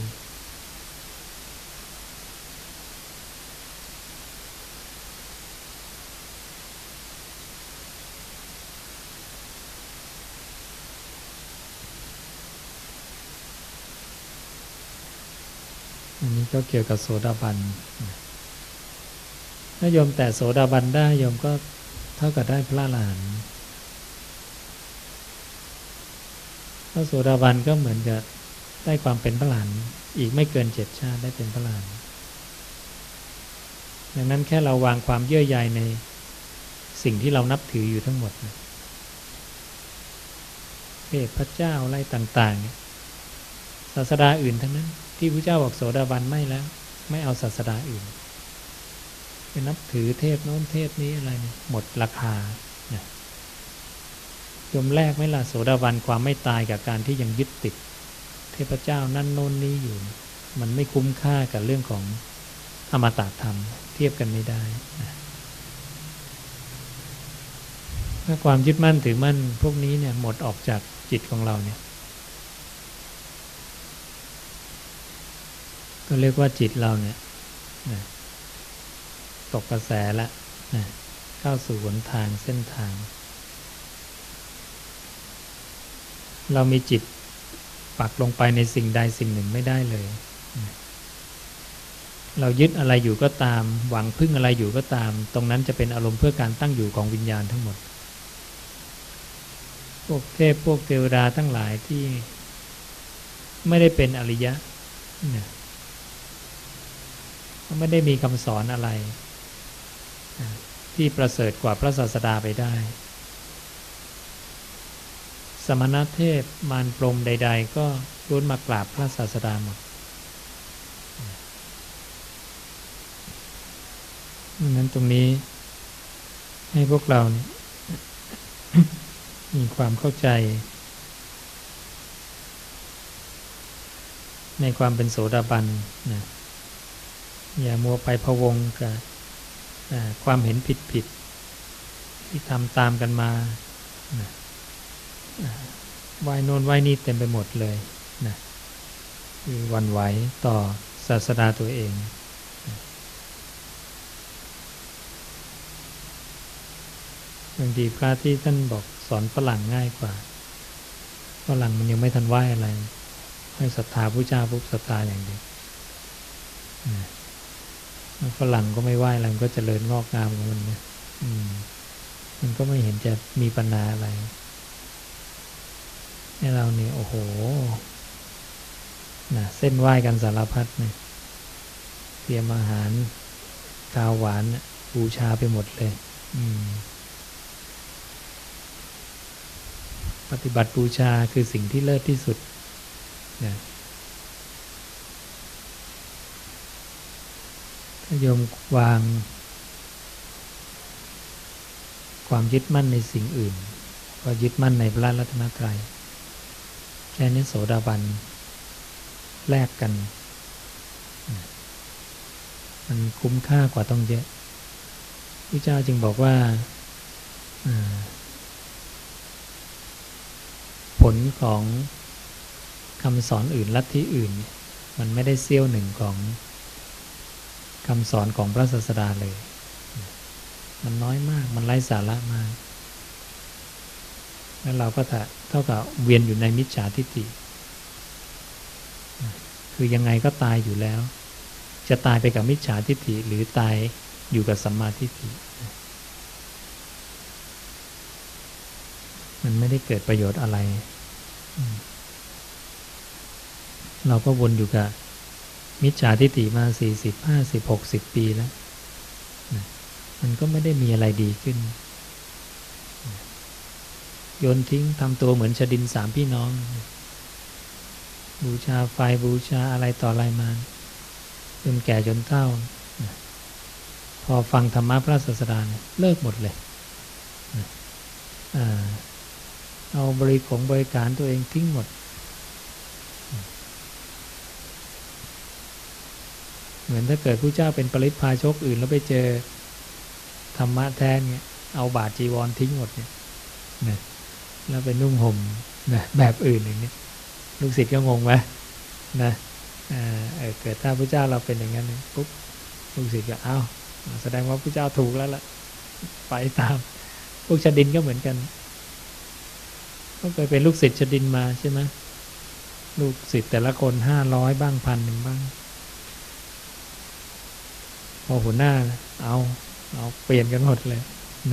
ก็เกี่ยวกับโสดาบันถ้าโยมแต่โสดาบันได้โยมก็เท่ากับได้พระหลานถ้าโสดาบันก็เหมือนกับได้ความเป็นพระหลานอีกไม่เกินเจ็ดชาติได้เป็นพระหลานดังนั้นแค่เราวางความเยื่อใยในสิ่งที่เรานับถืออยู่ทั้งหมดเทพพระเจ้าอะไรต่าง ๆ ศาสดาอื่นทั้งนั้น ที่พระเจ้าบอกโสดาบันไม่แล้ว ไม่เอาศาสดาอื่นไปนับถือเทพโน้นเทพนี้อะไรเนี่ยหมดราคายมแรกไม่ละโสดาบันความไม่ตายกับการที่ยังยึดติด เทพเจ้านั่นโน้นนี้อยู่ มันไม่คุ้มค่ากับเรื่องของอมตะธรรม เทียบกันไม่ได้ถ้าความยึดมั่นถือมั่นพวกนี้เนี่ยหมดออกจากจิตของเราเนี่ย ก็เรียกว่าจิตเราเนี่ยตกกระแสแล้วเข้าสู่หนทางเส้นทาง เรามีจิตปักลงไปในสิ่งใดสิ่งหนึ่งไม่ได้เลย เรายึดอะไรอยู่ก็ตาม หวังพึ่งอะไรอยู่ก็ตาม ตรงนั้นจะเป็นอารมณ์เพื่อการตั้งอยู่ของวิญญาณทั้งหมด พวกเทพพวกเทวดาทั้งหลายที่ไม่ได้เป็นอริยะเนี่ย ไม่ได้มีคำสอนอะไร ที่ประเสริฐกว่าพระศาสดาไปได้ สมณเทพมารพรมใด ๆ ก็ล้วนมากราบพระศาสดาหมดนั้นตรงนี้ให้พวกเรา มีความเข้าใจ ในความเป็นโสดาบันนะ อย่ามัวไปพะวงกับความเห็นผิดผิดที่ทำตามกันมานะวายโนนวายนี่เต็มไปหมดเลยนะคือวันไหวต่อศาสดาตัวเองบางทีพระที่ท่านบอกสอนฝรั่งง่ายกว่าฝรั่งมันยังไม่ทันไหวอะไร ให้ศรัทธาพระเจ้าปุ๊บศรัทธาอย่างเดียว ฝรั่งก็ไม่ไหวอะไรมันก็เจริญงอกงามของมันนะมันก็ไม่เห็นจะมีปัญหาอะไรนี่เราเนี่ยโอ้โหนะเส้นไหว้กันสารพัดเนี่ยเตรียมอาหารกาวหวานบูชาไปหมดเลย อืมปฏิบัติบูชาคือสิ่งที่เลิศที่สุดนะถ้า โยมวาง ความยึดมั่นในสิ่งอื่น ก็ยึดมั่นในพระรัตนตรัยแค่นี้โสดาบันแลกกัน มันคุ้มค่ากว่าต้องเยอะพระเจ้าจึงบอกว่าผลของคำสอนอื่นลัทธิอื่น มันไม่ได้เซี่ยวหนึ่งของ คำสอนของพระศาสดาเลย มันน้อยมาก มันไร้สาระมาก แล้วเราก็จะเท่ากับเวียนอยู่ในมิจฉาทิฏฐิ คือยังไงก็ตายอยู่แล้ว จะตายไปกับมิจฉาทิฏฐิหรือตายอยู่กับสัมมาทิฏฐิ มันไม่ได้เกิดประโยชน์อะไร เราก็วนอยู่กับ มิจฉาทิฏฐิมาสี่สิบห้าสิบหกสิบปีแล้วมันก็ไม่ได้มีอะไรดีขึ้นโยนทิ้งทำตัวเหมือนชดินสามพี่น้องบูชาไฟบูชาอะไรต่ออะไรมาจนแก่จนเฒ่าพอฟังธรรมะพระศาสดาเลิกหมดเลยเอาบริของบริการตัวเองทิ้งหมด เหมือนถ้าเกิดผู้เจ้าเป็นปริพาชกอื่น แล้วไปเจอธรรมะแท้เนี่ยเอาบาทจีวรทิ้งหมดเนี่ยนะแล้วไปนุ่งห่มนะแบบอื่นอย่างนี้ลูกศิษย์ก็งงไหมนะเออเกิดถ้าพระเจ้าเราเป็นอย่างนั้นปุ๊บลูกศิษย์ก็เอา้าแสดงว่าพระเจ้าถูกแล้วล่ะ ไปตาม พวกชดินก็เหมือนกันก็เคยเป็นลูกศิษย์ชดินมาใช่ไหมลูกศิษย์แต่ละคนห้าร้อยบ้างพันหนึ่งบ้าง พอหัวหน้าเอาเอาเปลี่ยนกันหมดเลย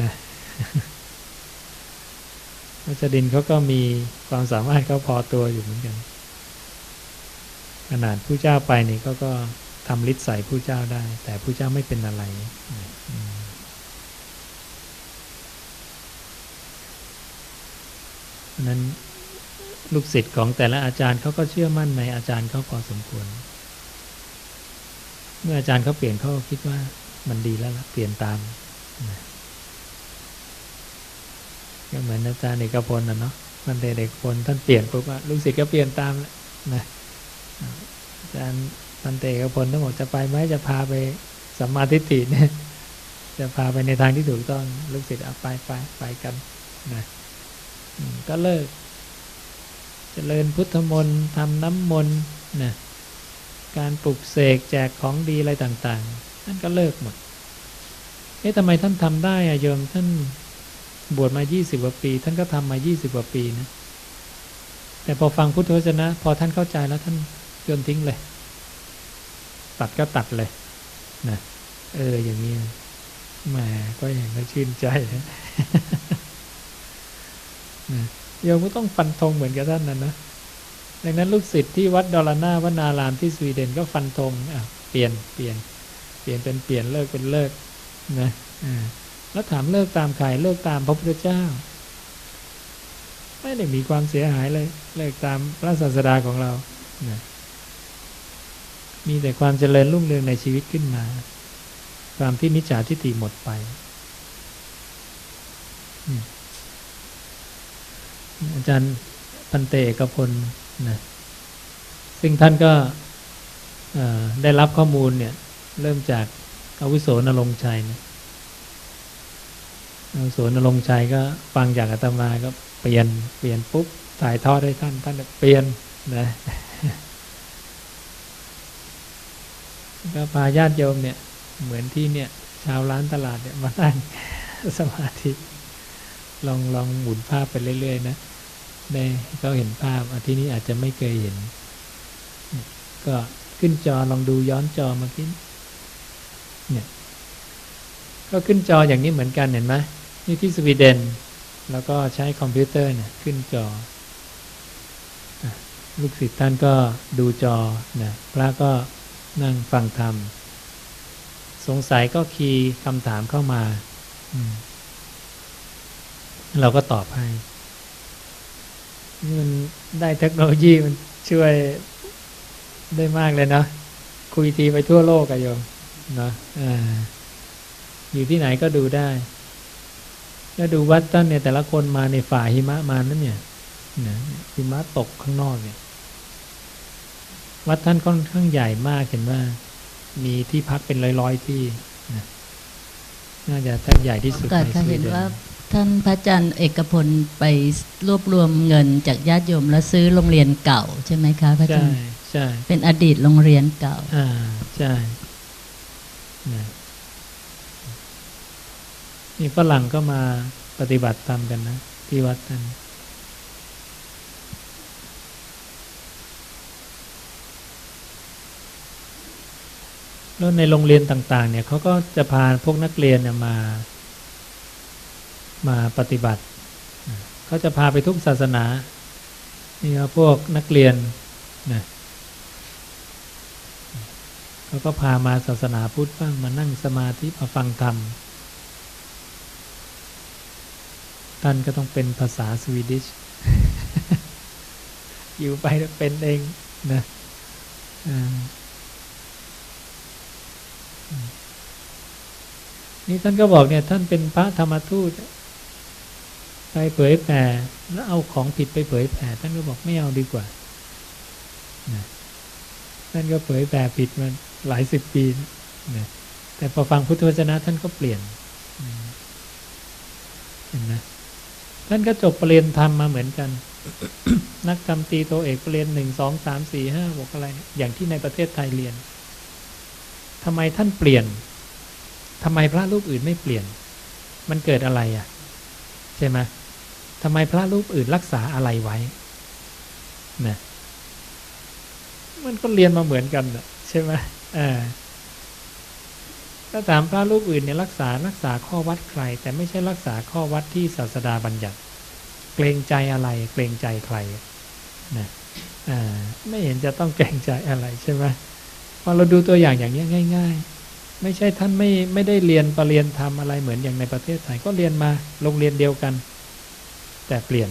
นะพระชดินเขาก็มีความสามารถเขาพอตัวอยู่เหมือนกัน ขนาดผู้เจ้าไปนี่เขาก็ทำฤทธิ์ใส่ผู้เจ้าได้ แต่ผู้เจ้าไม่เป็นอะไร นั้นลูกศิษย์ของแต่ละอาจารย์เขาก็เชื่อมั่นในอาจารย์เขาพอสมควร เมื่ออาจารย์เขาเปลี่ยนเขาคิดว่ามันดีแล้วละเปลี่ยนตามก็เหมือนอาจารย์เอกพลนะเนาะมันเด็กพลท่านเปลี่ยนปุ๊บว่าลูกศิษย์ก็เปลี่ยนตามแล้วนะอาจารย์พันเตกพลทั้งหมดจะไปไหมจะพาไปสัมมาทิฏฐิเนี่ยจะพาไปในทางที่ถูกต้องลูกศิษย์เอาไปไปไปกันนะก็เลิกจเจริญพุทธมนต์ทำน้ำมนต์นะ การปลุกเสกแจกของดีอะไรต่างๆ ท่านก็เลิกหมด เอ๊ะทำไมท่านทำได้อะโยมท่านบวชมายี่สิบกว่าปี ท่านก็ทำมายี่สิบกว่าปีนะ แต่พอฟังพุทธวจนะ พอท่านเข้าใจแล้วท่านโยนทิ้งเลย ตัดก็ตัดเลยนะเอออย่างนี้แหมก็อย่างก็ชื่นใจนะโยมก็ต้องฟันธงเหมือนกับท่านนั้นนะ ดังนั้นลูกศิษย์ที่วัดดอลนาวนารามที่สวีเดนก็ฟันธงอะเปลี่ยนเปลี่ยนเปลี่ยนเป็นเปลี่ยนเลิกเป็นเลิกนะอ่าแล้วถามเลิกตามใครเลิกตามพระพุทธเจ้า ไม่ได้มีความเสียหายเลย เลิกตามพระศาสดาของเรานะมีแต่ความเจริญรุ่งเรืองในชีวิตขึ้นมา ความที่มิจฉาทิฏฐิหมดไปอาจารย์พันเตเอกพล นะซึ่งท่านก็ได้รับข้อมูลเนี่ย เริ่มจากอาวุโสนรงชัยนะอาวุโสนรงชัยก็ฟังจากอาตมาก็เปลี่ยนเปลี่ยนปุ๊บถ่ายทอดให้ท่าน ท่านเปลี่ยนนะก็พาญาติโยมเนี่ย เหมือนที่เนี่ย ชาวร้านตลาดเนี่ยมาตั้งสมาธิ ลองลองหมุนภาพไปเรื่อย ๆ นะ ได้เขาเห็นภาพอาทีนี้อาจจะไม่เคยเห็น ก็ขึ้นจอลองดูย้อนจอมาคิดเนี่ย ก็ขึ้นจออย่างนี้เหมือนกันเห็นไหมนี่ที่สวีเดน แล้วก็ใช้คอมพิวเตอร์เนี่ยขึ้นจอ ลูกศิษย์ท่านก็ดูจอนะพระก็นั่งฟังธรรม สงสัยก็คีย์คำถามเข้ามา เราก็ตอบให้ มันได้เทคโนโลยีมันช่วยได้มากเลยนะคุยทีไปทั่วโลกอะโยมนะอ่าอยู่ที่ไหนก็ดูได้ แล้วดูวัดท่านเนี่ย แต่ละคนมาในฝ่าหิมะมานั่นเนี่ยนะหิมะตกข้างนอกเนี่ย วัดท่านค่อนข้างใหญ่มากเห็นว่า มีที่พักเป็นร้อยๆที่นะน่าจะท่านใหญ่ที่สุดในสวีเดน ท่านพระอาจารย์เอกพลไปรวบรวมเงินจากญาติโยมแล้วซื้อโรงเรียนเก่าใช่ไหมคะพระอาจารย์ใช่เป็นอดีตโรงเรียนเก่า อ่าใช่นี่ฝรั่งก็มาปฏิบัติตามกันนะ ที่วัดนั้นแล้วในโรงเรียนต่าง ๆ เนี่ยเขาก็จะพาพวกนักเรียนเนี่ยมา มาปฏิบัติ เขาจะพาไปทุกศาสนานี่พวกนักเรียนนะเขาก็พามาศาสนาพุทธบ้างมานั่งสมาธิมาฟังธรรมท่านก็ต้องเป็นภาษาสวีดิช อยู่ไปเป็นเองนะนี่ท่านก็บอกเนี่ย ท่านเป็นพระธรรมทูต ไปเผยแผ่แล้วเอาของผิดไปเผยแผ่ท่านก็บอกไม่เอาดีกว่านะท่านก็เผยแผ่ผิดมาหลายสิบปีนะแต่พอฟังพุทธวจนะท่านก็เปลี่ยนเห็นไหมท่านก็จบประเรียนธรรมมาเหมือนกัน นักธรรมตีโตเอกประเรียนหนึ่งสองสามสี่ห้าบอกอะไร อย่างที่ในประเทศไทยเรียนทำไมท่านเปลี่ยนทำไมพระรูปอื่นไม่เปลี่ยน มันเกิดอะไรอะ ใช่ไหม ทำไมพระรูปอื่นรักษาอะไรไว้นะมันก็เรียนมาเหมือนกันใช่ไหมอ่าถ้าถามพระรูปอื่นเนี่ยรักษารักษาข้อวัดใคร แต่ไม่ใช่รักษาข้อวัดที่ศาสดาบัญญัติ เกรงใจอะไร เกรงใจใครนะอ่าไม่เห็นจะต้องเกรงใจอะไรใช่ไหมพอเราดูตัวอย่างอย่างนี้ง่าย ๆ ไม่ใช่ท่านไม่ไม่ได้เรียนปรริญญาธรรมอะไรเหมือนอย่างในประเทศไทยก็เรียนมาโรงเรียนเดียวกัน แต่เปลี่ยน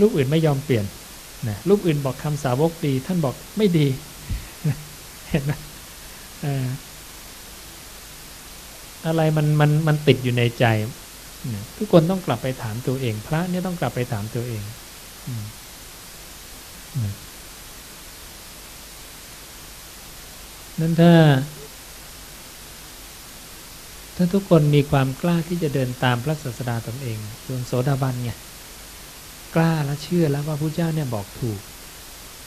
รูปอื่นไม่ยอมเปลี่ยนนะรูปอื่นบอกคำสาวกดี ท่านบอกไม่ดี เห็นไหมอะไรมันมันมันติดอยู่ในใจ ทุกคนต้องกลับไปถามตัวเอง พระเนี่ยต้องกลับไปถามตัวเองนั้นถ้า ถ้าทุกคนมีความกล้าที่จะเดินตามพระศาสดาตนเองดวงโสดาบันไง กล้าและเชื่อแล้วว่าพระเจ้าเนี่ยบอกถูก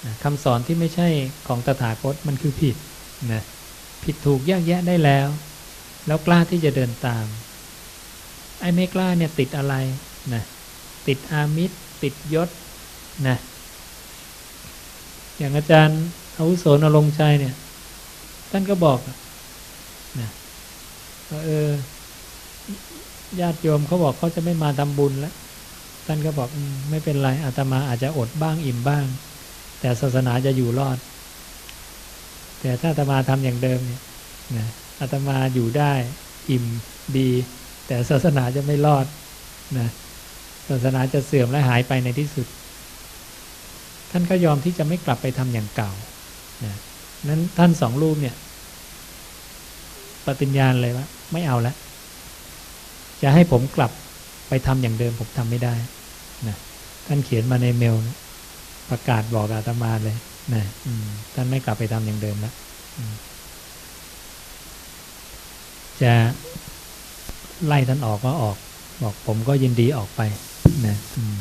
นะคำสอนที่ไม่ใช่ของตถาคตมันคือผิดนะผิดถูกแยกแยะได้แล้ว แล้วกล้าที่จะเดินตาม ไอ้ไม่กล้าเนี่ยติดอะไรนะติดอามิตร ติดยศนะอย่างอาจารย์อาวุโสนรงชัยเนี่ย ท่านก็บอกนะว่าเออญาติโยมเขาบอกเขาจะไม่มาทำบุญแล้ว ท่านก็บอกไม่เป็นไรอาตมาอาจจะอดบ้างอิ่มบ้าง แต่ศาสนาจะอยู่รอด แต่ถ้าอาตมาทำอย่างเดิมเนี่ยนะอาตมาอยู่ได้อิ่มดี แต่ศาสนาจะไม่รอดนะศาสนาจะเสื่อมและหายไปในที่สุด ท่านก็ยอมที่จะไม่กลับไปทำอย่างเก่านะนั้นท่านสองรูปเนี่ยปฏิญญาณเลยว่าไม่เอาแล้วจะให้ผมกลับไปทำอย่างเดิมผมทำไม่ได้ ท่านเขียนมาในเมลนะประกาศบอกอาตมาเลยนะอืมท่านไม่กลับไปทำอย่างเดิมแล้วอืมจะไล่ท่านออกก็ออก บอกผมก็ยินดีออกไปนะอืม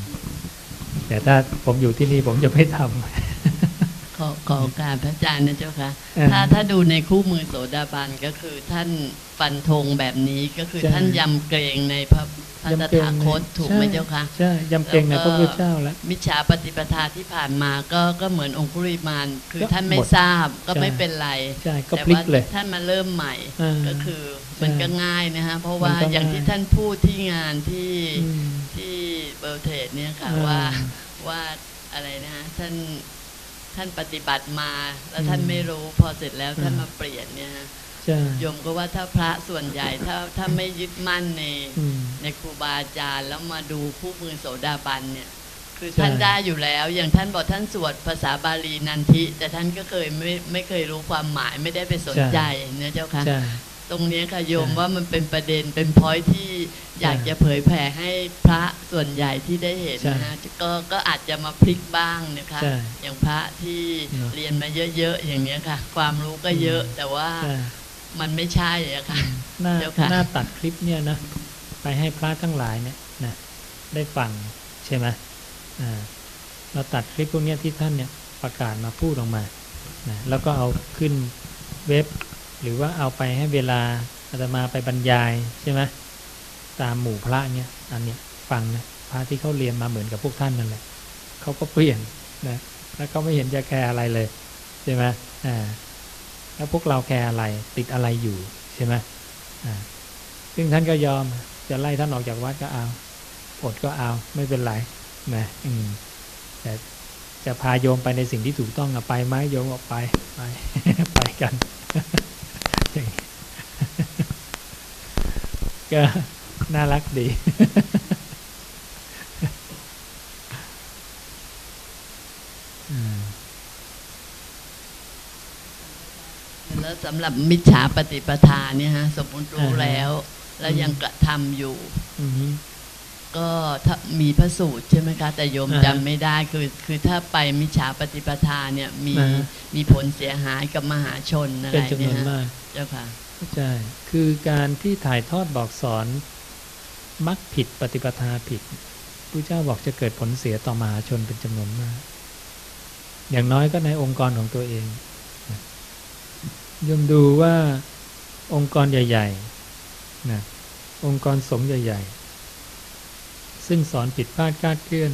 แต่ถ้าผมอยู่ที่นี่ผมจะไม่ทำขอขอโอการพระอาจารย์นะเจ้าค่ะเออถ้าถ้าดูในคู่มือโสดาบันก็คือท่านฟันธงแบบนี้ก็คือใช่ท่านยำเกรงในพระ พระตถาคตถูกไหมเจ้าค่ะใช่ยำเกรงในพระพุทธเจ้าแล้วมิจฉาปฏิปทาที่ผ่านมาก็ก็เหมือนองคุริมานคือก็ท่านไม่หมดทราบก็ใช่ไม่เป็นไรใช่ก็แต่พลิกว่าเลยท่านมาเริ่มใหม่อ่าก็คือมันก็ง่ายนะฮะเพราะว่ามันก็อย่างที่ง่ายท่านพูดที่งานที่อืมที่เบลเทสเนี่ยค่ะอ่าว่าว่าอะไรนะฮะท่านท่านปฏิบัติมาแล้วท่านอืมไม่รู้พอเสร็จแล้วท่านอ่ามมาเปลี่ยนเนี่ยฮะใช่ โยมก็ว่าถ้าพระส่วนใหญ่ถ้าถ้าไม่ยึดมั่นในอืมในครูบาอาจารย์แล้วมาดูคู่มือโสดาบันเนี่ย คือใช่ท่านได้อยู่แล้ว อย่างท่านบอกท่านสวดภาษาบาลีนันทิ แต่ท่านก็เคยไม่ไม่เคยรู้ความหมายไม่ได้ไปสนใจเนี่ยเจ้าค่ะใช่ตรงเนี้ยค่ะโยมใช่ว่ามันเป็นประเด็นเป็นพอยที่อยากใช่จะเผยแผ่ให้พระส่วนใหญ่ที่ได้เห็นใช่นะฮะก็ก็อาจจะมาพลิกบ้างนะคะใช่อย่างพระที่เนอะเรียนมาเยอะๆอย่างเนี้ยค่ะ ความรู้ก็เยอะอืมแต่ว่าใช่ มันไม่ใช่อะค่ะหน้าเดี๋ยวค่ะหน้าตัดคลิปเนี่ยนะไปให้พระทั้งหลายเนี่ยนะได้ฟังใช่ไหมอ่าเราตัดคลิปพวกเนี้ยที่ท่านเนี่ยประกาศมาพูดออกมานะแล้วก็เอาขึ้นเว็บ หรือว่าเอาไปให้เวลาอาตมาไปบรรยายใช่ไหมตามหมู่พระเนี่ยอันเนี้ยฟังนะพระที่เขาเรียนมาเหมือนกับพวกท่านนั่นแหละเขาก็เปลี่ยนนะแล้วเขาไม่เห็นจะแคร์อะไรเลยใช่ไหมอ่า แล้วพวกเราแคร์อะไรติดอะไรอยู่ใช่ไหมซึ่งท่านก็ยอมจะไล่ท่านออกจากวัดก็เอาอดก็เอาไม่เป็นไรนะอืมแต่จะพาโยมไปในสิ่งที่ถูกต้องอะไปไหมโยมออกไปไปไปกันก็น่ารักดี อืม แล้วสำหรับมิจฉาปฏิปทาเนี่ยฮะ สมมติรู้อ่าฮะแล้ว แล้วยังกระทำอยู่อือฮึก็ถ้ามีพระสูตรใช่ไหมคะ แต่โยมอ่าฮะจำไม่ได้คือ คือถ้าไปมิจฉาปฏิปทาเนี่ยมีอ่าฮะมีผลเสียหายกับมหาชนอะไรเป็นจำนเนี่วยนฮะมากเจ้าค่ะใช่คือการที่ถ่ายทอดบอกสอนมักผิดปฏิปทาผิดพระเจ้าบอกจะเกิดผลเสียต่อมหาชนเป็นจำนวนมาก อย่างน้อยก็ในองค์กรของตัวเองนะ ยมดูว่าองค์กรใหญ่ๆนะองค์กรสงฆ์ใหญ่ ๆ ซึ่งสอนผิดพลาดคาดเคลื่อน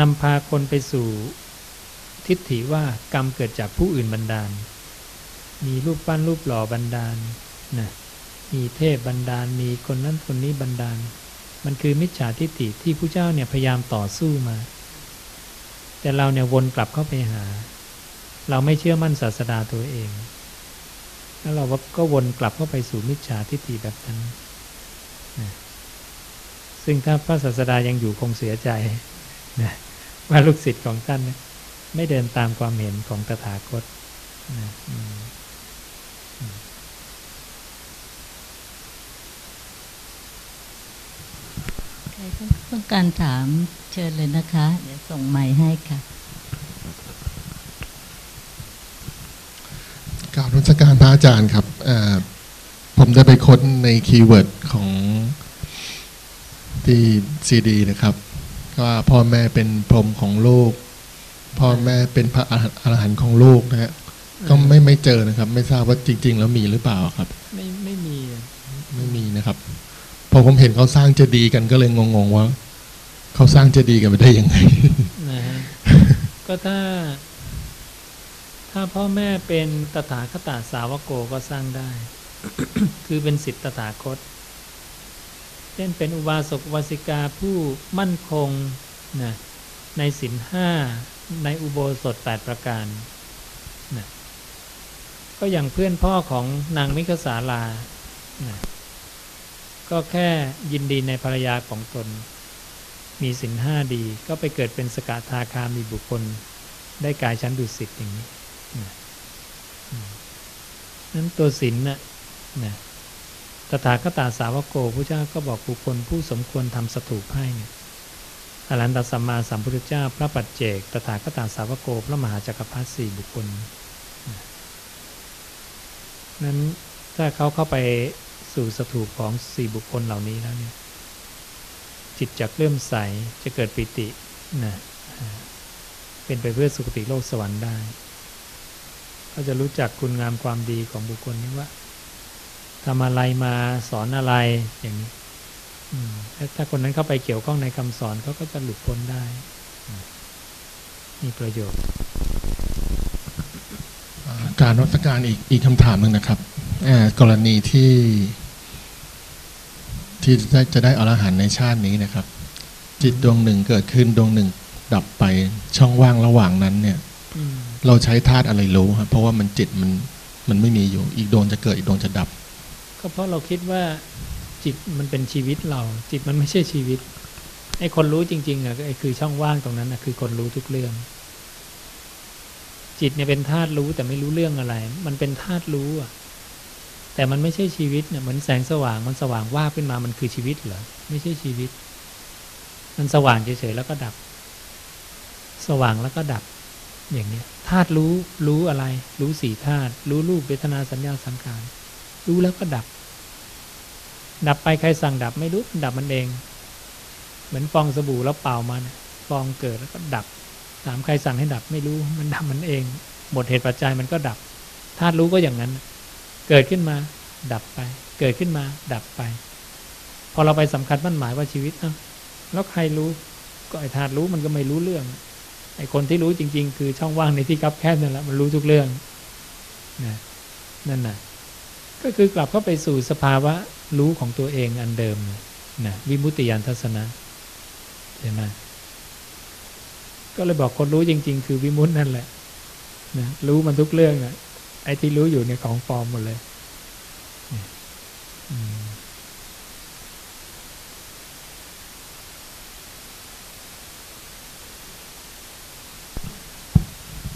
นำพาคนไปสู่ ทิฏฐิว่ากรรมเกิดจากผู้อื่นบันดาล มีรูปปั้นรูปหล่อบันดาลนะมีเทพบันดาล มีคนนั้นคนนี้บันดาล มันคือมิจฉาทิฏฐิที่ผู้เจ้าเนี่ยพยายามต่อสู้มา แต่เราเนี่ยวนกลับเข้าไปหา เราไม่เชื่อมั่นศาสดาตัวเอง แล้วเราก็วนกลับเข้าไปสู่มิจฉาทิฏฐิแบบนั้นนะซึ่งถ้าพระศาสดายังอยู่คงเสียใจนะว่าลูกศิษย์ของท่านไม่เดินตามความเห็นของตถาคตนะอืมใครต้องการถามเชิญเลยนะคะ เดี๋ยวส่งไมค์ให้ค่ะ กล่าวนมัสการพระอาจารย์ครับเอ่อผมได้ไปค้นใน keyword ของที่ซีดีนะครับว่าพ่อแม่เป็นพรหมของลูกพ่อแม่เป็นพระอรหันต์ของลูกนะฮะก็ไม่ไม่เจอนะครับ ไม่ทราบว่าจริง ๆ แล้วมีหรือเปล่าครับ ไม่ไม่มีอะไม่มีนะครับพอผมเห็นเขาสร้างเจดีย์กันก็เลยงงๆว่าเขาสร้างเจดีย์กันไปได้ยังไงนะฮะก็ถ้า ถ้าพ่อแม่เป็นตถาคตสาวโกก็สร้างได้ คือเป็นสิทธิตถาคต เช่นเป็นอุบาสกอุบาสิกาผู้มั่นคงนะในศีลห้าในอุโบสถแปดประการนะก็อย่างเพื่อนพ่อของนางมิคสาลานะก็แค่ยินดีในภรรยาของตน มีศีลห้าดีก็ไปเกิดเป็นสกทาคามีบุคคล ได้กายชั้นดุสิตอย่างนี้ นั้นตัวศีลน่ะนะตถาคตาสาวกโกพระเจ้าก็บอกบุคคลผู้สมควรทำสถูปให้เนี่ยอรันตสัมมาสัมพุทธเจ้า พระปัจเจก ตถาคตาสาวกโก พระมหาจักรพรรดิสี่บุคคลนั้นถ้าเขาเข้าไปสู่สถูปของสี่บุคคลเหล่านี้แล้วเนี่ย จิตจากเริ่มใสจะเกิดปิตินะอ่าเป็นไปเพื่อสุคติโลกสวรรค์ได้ ก็จะรู้จักคุณงามความดีของบุคคลนี้ว่าทำอะไรมาสอนอะไรอย่างนี้ถ้าคนนั้นเข้าไปเกี่ยวข้องในคำสอนเขาก็จะหลุดพ้นได้ มีประโยชน์การรัตการอีกอีกคำถามหนึ่งนะครับกรณีที่ที่ได้จะได้อรหันในชาตินี้นะครับ จิตดวงหนึ่งเกิดขึ้นดวงหนึ่งดับไปช่องว่างระหว่างนั้นเนี่ย เราใช้ธาตุอะไรรู้ครับเพราะว่ามันจิตมันมันไม่มีอยู่ อีกดวงจะเกิดอีกดวงจะดับ ก็เพราะเราคิดว่าจิตมันเป็นชีวิตเรา จิตมันไม่ใช่ชีวิตไอ้คนรู้จริงๆอะก็ไอ้คือช่องว่างตรงนั้นนะคือคนรู้ทุกเรื่อง จิตเนี่ยเป็นธาตุรู้แต่ไม่รู้เรื่องอะไร มันเป็นธาตุรู้อะแต่มันไม่ใช่ชีวิตเนี่ยเหมือนแสงสว่างมันสว่างว่าบขึ้นมามันคือชีวิตเหรอไม่ใช่ชีวิต มันสว่างเฉยๆแล้วก็ดับ สว่างแล้วก็ดับ อย่างนี้ธาตุรู้รู้อะไร รู้สี่ธาตุรู้รูปเวทนาสัญญาสังขารรู้แล้วก็ดับ ดับไปใครสั่งดับไม่รู้มันดับมันเอง เหมือนฟองสบู่แล้วเป่ามันฟองเกิดแล้วก็ดับ ถามใครสั่งให้ดับไม่รู้มันดับมันเอง หมดเหตุปัจจัยมันก็ดับธาตุรู้ก็อย่างนั้น เกิดขึ้นมา ดับไป เกิดขึ้นมา ดับไป พอเราไปสำคัญมั่นหมายว่าชีวิตเอ้าแล้วใครรู้ก็ไอ้ธาตุรู้มันก็ไม่รู้เรื่อง ไอ้คนที่รู้จริง ๆ คือช่องว่างในที่คับแคบนั่นแหละมันรู้ทุกเรื่องนะนั่นน่ะก็คือกลับเข้าไปสู่สภาวะรู้ของตัวเองอันเดิมนะวิมุตติยานทัศนะเห็นไหมก็เลยบอกคนรู้จริง ๆ คือวิมุตตินั่นแหละนะรู้มันทุกเรื่องอะไอ้ที่รู้อยู่ในยของปลอมหมดเลย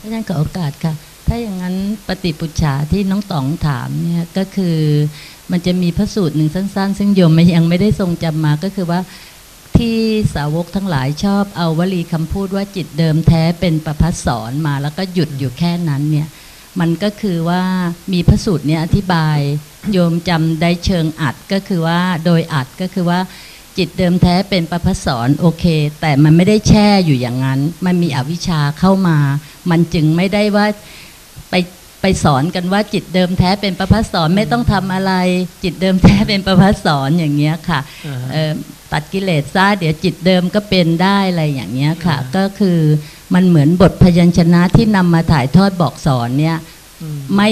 อาจารย์ขอโอกาสค่ะ ถ้าอย่างนั้นปฏิปุจฉาที่น้องต๋องถามเนี่ยก็คือมันจะมีพระสูตรหนึ่งสั้น ๆ ซึ่งโยมยังไม่ได้ทรงจำมาก็คือว่าที่สาวกทั้งหลายชอบเอาวลีคำพูดว่าจิตเดิมแท้เป็นประพัสสอนมาแล้วก็หยุดอยู่แค่นั้นเนี่ยมันก็คือว่ามีพระสูตรเนี่ยอธิบายโยมจำได้เชิงอัดก็คือว่าโดยอัดก็คือว่า จิตเดิมแท้เป็นประพัสสอนโอเค แต่มันไม่ได้แช่อยู่อย่างนั้น มันมีอวิชชาเข้ามา มันจึงไม่ได้ว่าไปไปสอนกันว่าจิตเดิมแท้เป็นประพัสสอนไม่ต้องทำอะไร จิตเดิมแท้เป็นประพัสสอนอย่างเงี้ยค่ะอ่าฮะเอ่อตัดกิเลสซะเดี๋ยวจิตเดิมก็เป็นได้อะไรอย่างเงี้ยค่ะอ่าก็คือมันเหมือนบทพยัญชนะที่นำมาถ่ายทอดบอกสอนเนี่ยอืมไม่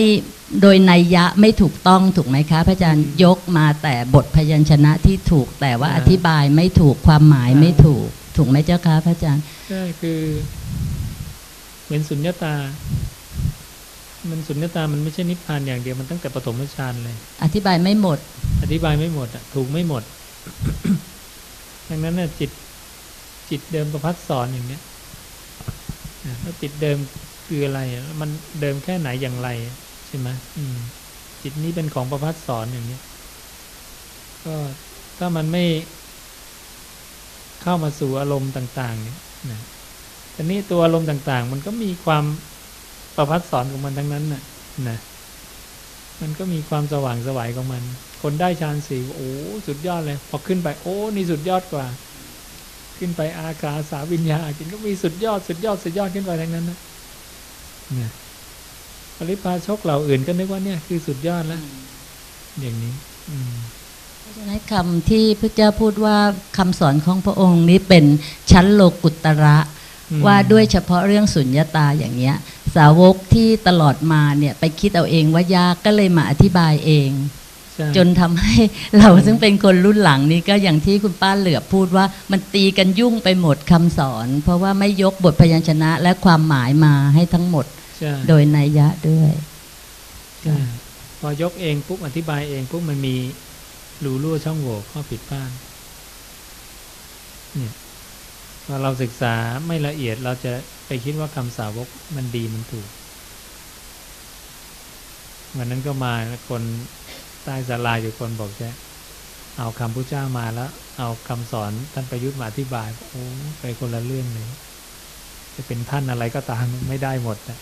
โดยนัยยะไม่ถูกต้องถูกไหมคะพระอาจารย์ยกมาแต่บทพยัญชนะที่ถูกแต่ว่าอ่าอธิบายไม่ถูกความหมายอ่าไม่ถูก ถูกไหมเจ้าคะพระอาจารย์ใช่คือ เหมือนสุญญตา มันสุญญตามันไม่ใช่นิพพานอย่างเดียวมันตั้งแต่ปฐมฌานเลย อธิบายไม่หมด อธิบายไม่หมดอะถูกไม่หมด ดังนั้นน่ะจิตจิตเดิมประพัดสอนอย่างเนี้ยนะแล้วจิตเดิมคืออะไรอะมันเดิมแค่ไหนอย่างไรอะ ใช่ไหมอืมจิตนี้เป็นของประพัดสอนอย่างนี้ก็ถ้ามันไม่เข้ามาสู่อารมณ์ต่าง ๆ เนี่ยนะแต่นี่ตัวอารมณ์ต่างๆ มันก็มีความประพัดสอนของมันทั้งนั้นน่ะนะมันก็มีความสว่างสวัยของมัน คนได้ฌานสี่โอ้สุดยอดเลย พอขึ้นไป โอ้ นี่สุดยอดกว่า ขึ้นไปอากาสาวิญญาจินก็มีสุดยอดสุดยอดสุดยอดขึ้นไปทั้งนั้นนะเนี่ย ปริพาชกเหล่าอื่นก็นึกว่าเนี่ยคือสุดยอดแล้ว อย่างนี้อืมเพราะฉะนั้นคำที่พระเจ้าพูดว่าคำสอนของพระองค์นี้เป็นชั้นโลกุตระอืมว่าด้วยเฉพาะเรื่องสุญญตาอย่างเงี้ย สาวกที่ตลอดมาเนี่ยไปคิดเอาเองว่ายากก็เลยมาอธิบายเองใช่จนทำให้เราซึ่งเป็นคนรุ่นหลังนี้ก็อย่างที่คุณป้าเหลือพูดว่ามันตีกันยุ่งไปหมดคำสอน เพราะว่าไม่ยกบทพยัญชนะและความหมายมาให้ทั้งหมดใช่ โดยนัยยะด้วยใช่พอยกเองปุ๊บอธิบายเองปุ๊บมันมีรูรั่วช่องโหว่ข้อผิดพลาดเนี่ยพอเราศึกษาไม่ละเอียดเราจะไปคิดว่าคำสาวกมันดีมันถูกวันนั้นก็มาคนใต้ศาลาอยู่คนบอกแค่เอาคำพุทธเจ้ามาแล้ว เอาคำสอนท่านประยุทธ์มาอธิบายโอ้ไปคนละเรื่องเลยจะเป็นท่านอะไรก็ตามไม่ได้หมดนะ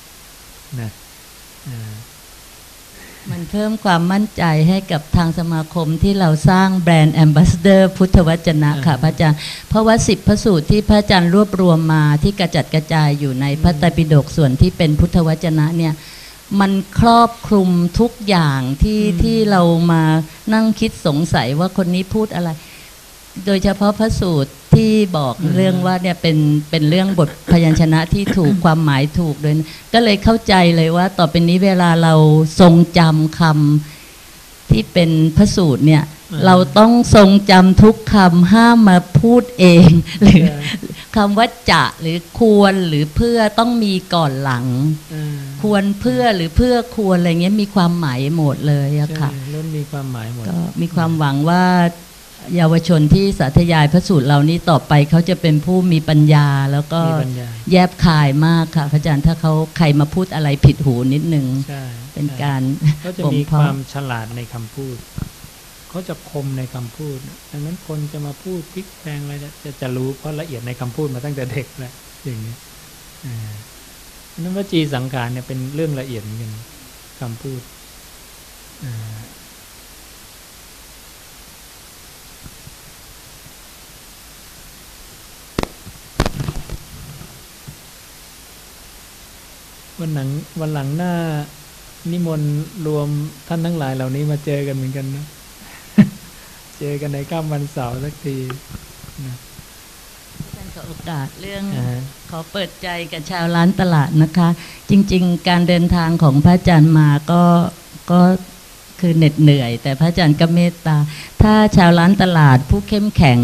นะอ่ามันเพิ่มความมั่นใจให้กับทางสมาคมที่เราสร้างแบรนด์แอมบาสเดอร์พุทธวจนะค่ะอ่าพระอาจารย์ เพราะว่าสิบพระสูตรที่พระอาจารย์รวบรวมมาที่กระจัดกระจายอยู่ในพระไตรปิฎกส่วนที่เป็นพุทธวจนะเนี่ยมันครอบคลุมทุกอย่างที่อืมที่เรามานั่งคิดสงสัยว่าคนนี้พูดอะไร โดยเฉพาะพระสูตรที่บอกเรื่องว่าเนี่ยเป็นเป็นเรื่องบทพยัญชนะที่ถูกความหมายถูกเลยก็เลยเข้าใจเลยว่า ต่อไปนี้เวลาเราทรงจำคำที่เป็นพระสูตรเนี่ยอ่าเราต้องทรงจำทุกคำห้ามมาพูดเอง หรือคำว่าจะหรือควรหรือเพื่อต้องมีก่อนหลังอ่าควรเพื่อหรือเพื่อควรอะไรเงี้ยมีความหมายหมดเลยอะค่ะใช่ล้วนมีความหมายหมดก็มีความหวังว่า เยาวชนที่สาธยายพระสูตรเหล่านี้ต่อไปเขาจะเป็นผู้มีปัญญาแล้วก็มีปัญญาแยบคายมากค่ะ พระอาจารย์ถ้าเขาใครมาพูดอะไรผิดหูนิดนึงใช่เป็นการเขาจะบ่มมีเพคาะวามฉลาดในคำพูดเขาจะคมในคำพูด ดังนั้นคนจะมาพูดพลิกแพลงอะไรเนี่ยจะจะรู้เพราะละเอียดในคำพูดมาตั้งแต่เด็กแล้วอย่างนี้ยอ่าเพราะฉะนั้นวจีสังขารเนี่ยเป็นเรื่องละเอียดเหมือนกันคำพูดอ่า วันหลังวันหลังหน้านิมนต์รวมท่านทั้งหลายเหล่านี้มาเจอกันเหมือนกันนะ เจอกันในค่ำวันเสาร์สักทีนะท่านขอโอกาสเรื่องอ่าฮะขอเปิดใจกับชาวร้านตลาดนะคะ จริง ๆ การเดินทางของพระอาจารย์มาก็ก็คือเหน็ดเหนื่อย แต่พระอาจารย์ก็เมตตา ถ้าชาวร้านตลาดผู้เข้มแข็ง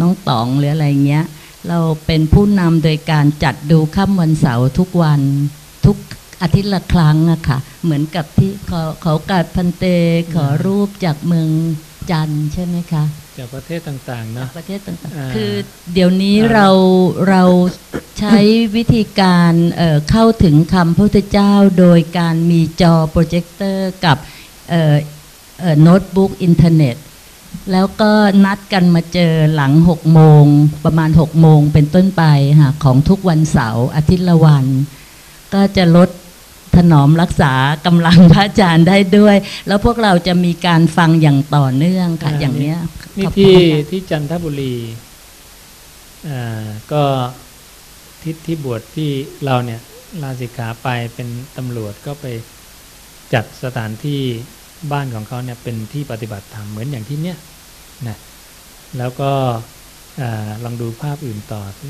น้องต๋องหรืออะไรเงี้ย เราเป็นผู้นำโดยการจัดดูค่ำวันเสาร์ทุกวัน ทุกอาทิตย์ละครั้งอะค่ะ เหมือนกับที่ขอขอโอกาสพันเตขอรูปจากเมืองจันทร์ใช่ไหมคะ จากประเทศต่างๆเนาะประเทศต่างอ่าๆคือเดี๋ยวนี้อ่าเราเราใช้วิธีการเอ่อเข้าถึงคำพระพุทธเจ้าโดยการมีจอโปรเจคเตอร์กับเอ่อเอ่อโน้ตบุ๊กอินเทอร์เน็ตแล้วก็นัดกันมาเจอหลังหกโมง ประมาณหกโมงเป็นต้นไปค่ะของทุกวันเสาร์อาทิตย์ละวัน ก็จะลดถนอมรักษากำลังพระอาจารย์ได้ด้วย แล้วพวกเราจะมีการฟังอย่างต่อเนื่องค่ะอ่าอย่างเนี้ยนี่ขอบคุณที่ค่ะที่จันทบุรีอ่าก็ที่ที่บวชที่เราเนี่ยลาสิกขาไปเป็นตำรวจก็ไปจัดสถานที่บ้านของเขาเนี่ยเป็นที่ปฏิบัติธรรมเหมือนอย่างที่เนี้ยนะแล้วก็อ่าลองดูภาพอื่นต่อสิ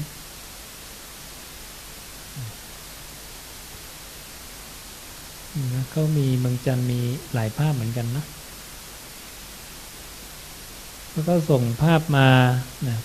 นะเขามีเมืองจันมีหลายภาพเหมือนกันนะแล้วก็ส่งภาพมานะ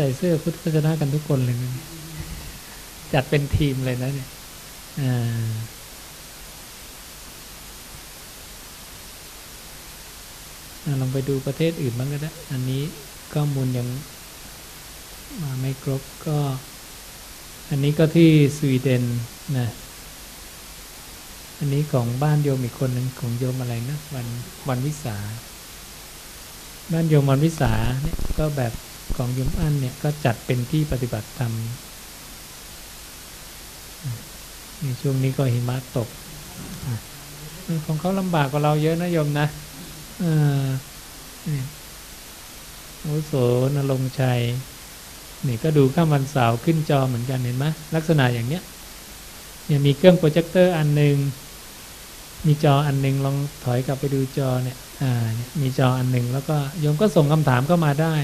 ส่เสื้อพุทธวจนะกันทุกคนเลยนี่จัดเป็นทีมเลยนะเนี่ยลองไปดูประเทศอื่นบ้างก็ได้ อันนี้ข้อมูลยังมาไม่ครบก็ อันนี้ก็ที่สวีเดนนะอันนี้ของบ้านโยมอีกคนหนึ่งของโยมอะไรนะวันวันวิสา บ้านโยมมอนวิสาเนี่ยก็แบบ ของยมอั้นเนี่ยก็จัดเป็นที่ปฏิบัติธรรมในช่วงนี้ก็หิมะตกของเขาลำบากกว่าเราเยอะนะโยมนะออนี่โสนรงชัย นี่ก็ดูข้ามวันเสาร์ขึ้นจอเหมือนกันเห็นไหมลักษณะอย่างเนี้ยเนี่ยมีเครื่องโปรเจคเตอร์อันหนึ่งมีจออันหนึ่งลองถอยกลับไปดูจอเนี่ย มีจออันหนึ่งแล้วก็โยมก็ส่งคำถามเข้ามาได้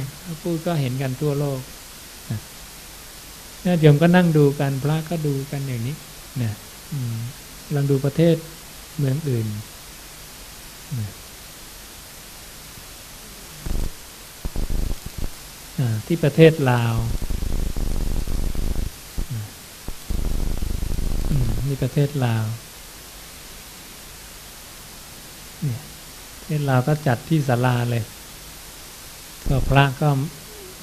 พูดก็เห็นกันทั่วโลกนะโยมก็นั่งดูกันพระก็ดูกันอย่างนี้นะลองดูประเทศเมืองอื่นนะที่ประเทศลาวมนี่ประเทศลาวเนี่ย ประเทศลาก็จัดที่ศาลาเลยก็พระก็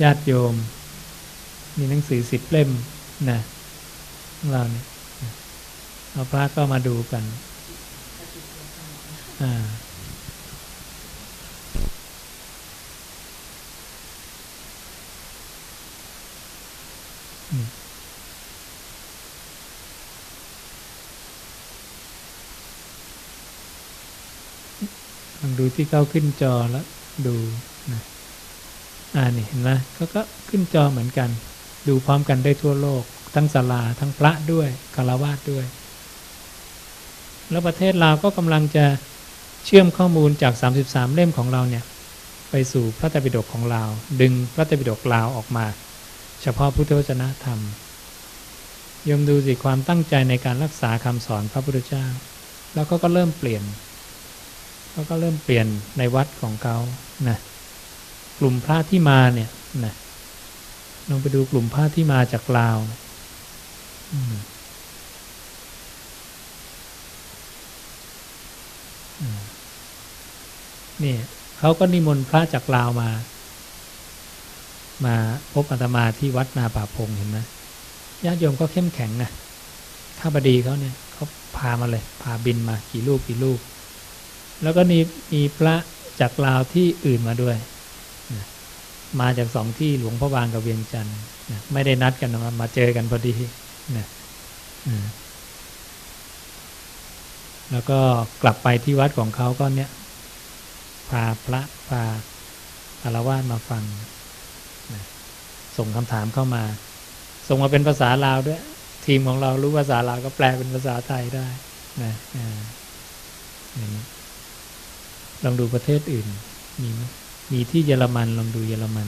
ญาติโยม มีหนังสือสิบเล่มนะของเราเนี่ยเอาพระก็มาดูกันอ่าอืม ลองดูที่เขาขึ้นจอแล้วดูนะอ่านี่เห็นไหมเขาก็ขึ้นจอเหมือนกัน ดูพร้อมกันได้ทั่วโลก ทั้งศาลาทั้งพระด้วยคารวาสด้วย แล้วประเทศลาวก็กำลังจะเชื่อมข้อมูลจาก 33 เล่มของเราเนี่ยไปสู่พระไตรปิฎกของเราดึงพระไตรปิฎกลาวออกมา เฉพาะพุทธวจนะธรรมยมดูสิความตั้งใจในการรักษาคำสอนพระพุทธเจ้า แล้วเขาก็เริ่มเปลี่ยน เขาก็เริ่มเปลี่ยนในวัดของเขานะกลุ่มพระที่มาเนี่ยนะลองไปดูกลุ่มพระที่มาจากลาวนี่เขาก็นิมนต์พระจากลาวมา มาพบอาตมาที่วัดนาป่าพงเห็นไหมญาติโยมก็เข้มแข็งนะข้าบดีเขาเนี่ยเขาพามาเลย พาบินมากี่ลูกกี่ลูก แล้วก็มีมีพระจากลาวที่อื่นมาด้วยนะมาจากสองที่หลวงพ่อบางกับเวียงจันทร์ไม่ได้นัดกันมามาเจอกันพอดีนะแล้วก็กลับไปที่วัดของเขาก็เนี่ย พาพระพาอารวาสมาฟังนะส่งคำถามเข้ามา ส่งมาเป็นภาษาลาวด้วย ทีมของเรารู้ภาษาลาวก็แปลเป็นภาษาไทยได้นะอ่าอย่างนี้ ลองดูประเทศอื่น มีไหมมีที่เยอรมันลองดูเยอรมัน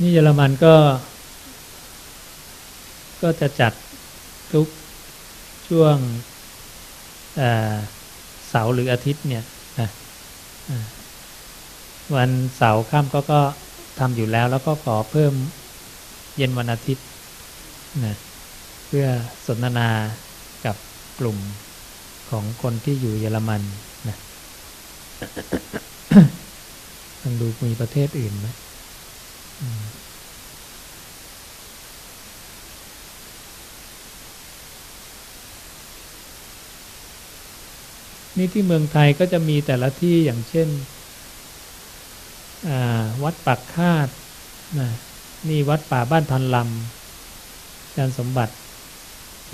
นี่เยอรมันก็ ก็จะจัดทุกช่วงเสาร์หรืออาทิตย์เนี่ยนะวันเสาร์ค่ำก็ก็ทำอยู่แล้ว แล้วก็ขอเพิ่มเย็นวันอาทิตย์นะเพื่อสนทนา กับกลุ่มของคนที่อยู่เยอรมันนะลองดูมีประเทศอื่นไหมนี่ที่เมืองไทยก็จะมีแต่ละที่อย่างเช่น วัดปักคาดนะนี่วัดป่าบ้านพันลำอาจารย์สมบัติ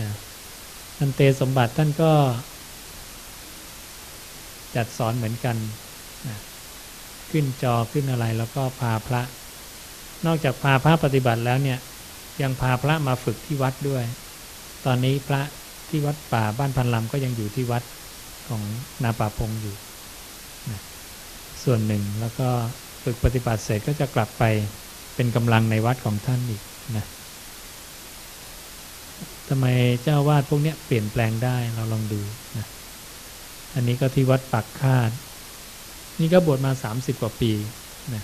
นะ ท่านเตสมบัติท่านก็จัดสอนเหมือนกันนะขึ้นจอขึ้นอะไรแล้วก็พาพระ นอกจากพาพระปฏิบัติแล้วเนี่ย ยังพาพระมาฝึกที่วัดด้วย ตอนนี้พระที่วัดป่าบ้านพันลำก็ยังอยู่ที่วัดของนาป่าพงอยู่นะส่วนหนึ่งแล้วก็ฝึกปฏิบัติเสร็จก็จะกลับไปเป็นกำลังในวัดของท่านอีกนะ ทำไมเจ้าวาดพวกนี้เปลี่ยนแปลงได้เราลองดูนะอันนี้ก็ที่วัดปักคาด นี่ก็บวชมาสามสิบกว่าปีนะ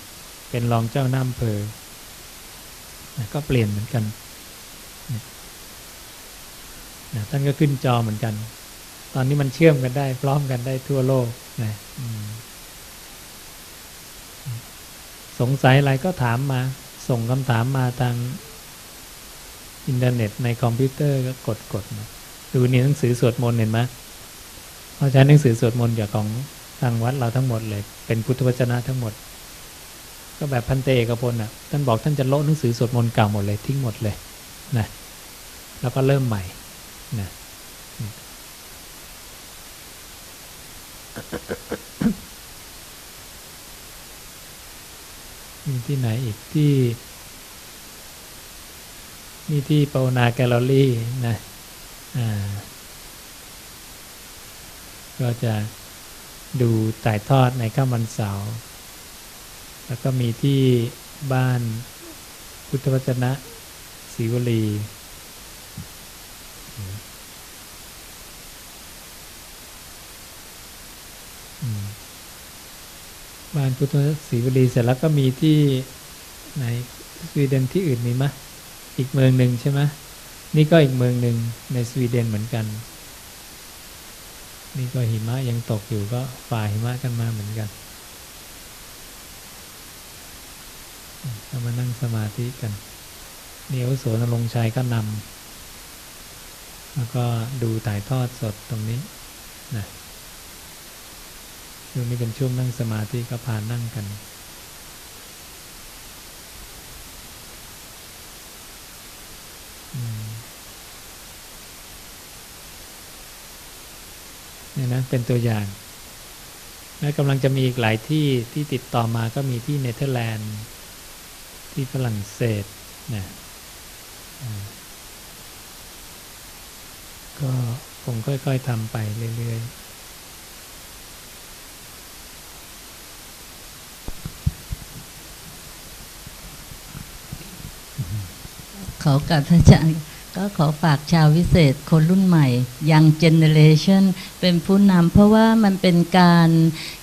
เป็นรองเจ้าหน้าอำเภอนะก็เปลี่ยนเหมือนกันนะนะท่านก็ขึ้นจอเหมือนกัน ตอนนี้มันเชื่อมกันได้ พร้อมกันได้ทั่วโลกนะสงสัยอะไรก็ถามมา ส่งคำถามมาทาง อินเทอร์เน็ตในคอมพิวเตอร์ก็กดกดดูนี่หนังสือสวดมนต์เห็นไหมเพราะใช้หนังสือสวดมนต์จากของทางวัดเราทั้งหมดเลย เป็นพุทธวจนะทั้งหมด ก็แบบพันเตเอกพลอะท่านบอกท่านจะโละหนังสือสวดมนต์เก่าหมดเลยทิ้งหมดเลยนะแล้วก็เริ่มใหม่นะมีที่ไหนอีกที่ นี่ที่ปาวนาแกลเลอรี่นะก็จะดูถ่ายทอดในข้ามวันเสาร์แล้วก็มีที่บ้านพุทธวจนะศรีวลี บ้านพุทธวจนะศรีวลีเสร็จแล้วก็มีที่ไหนสวีเดนที่อื่นมีไหม อีกเมืองหนึ่งใช่ไหมนี่ก็อีกเมืองหนึ่งในสวีเดนเหมือนกัน นี่ก็หิมะยังตกอยู่ก็ฝ่าหิมะกันมาเหมือนกันก็มานั่งสมาธิกันเนียวโสนลงชัยก็นำแล้วก็ดูถ่ายทอดสดตรงนี้นะช่วงนี้เป็นช่วงนั่งสมาธิก็พานั่งกัน เนี่ยนะเป็นตัวอย่างและกำลังจะมีอีกหลายที่ที่ติดต่อมาก็มีที่เนเธอร์แลนด์ที่ฝรั่งเศสนะก็คงค่อยๆทำไปเรื่อยๆขอกับพระอาจารย์ ก็ขอฝากชาววิเศษคนรุ่นใหม่ยังเจเนเรชันเป็นผู้นำเพราะว่ามันเป็นการ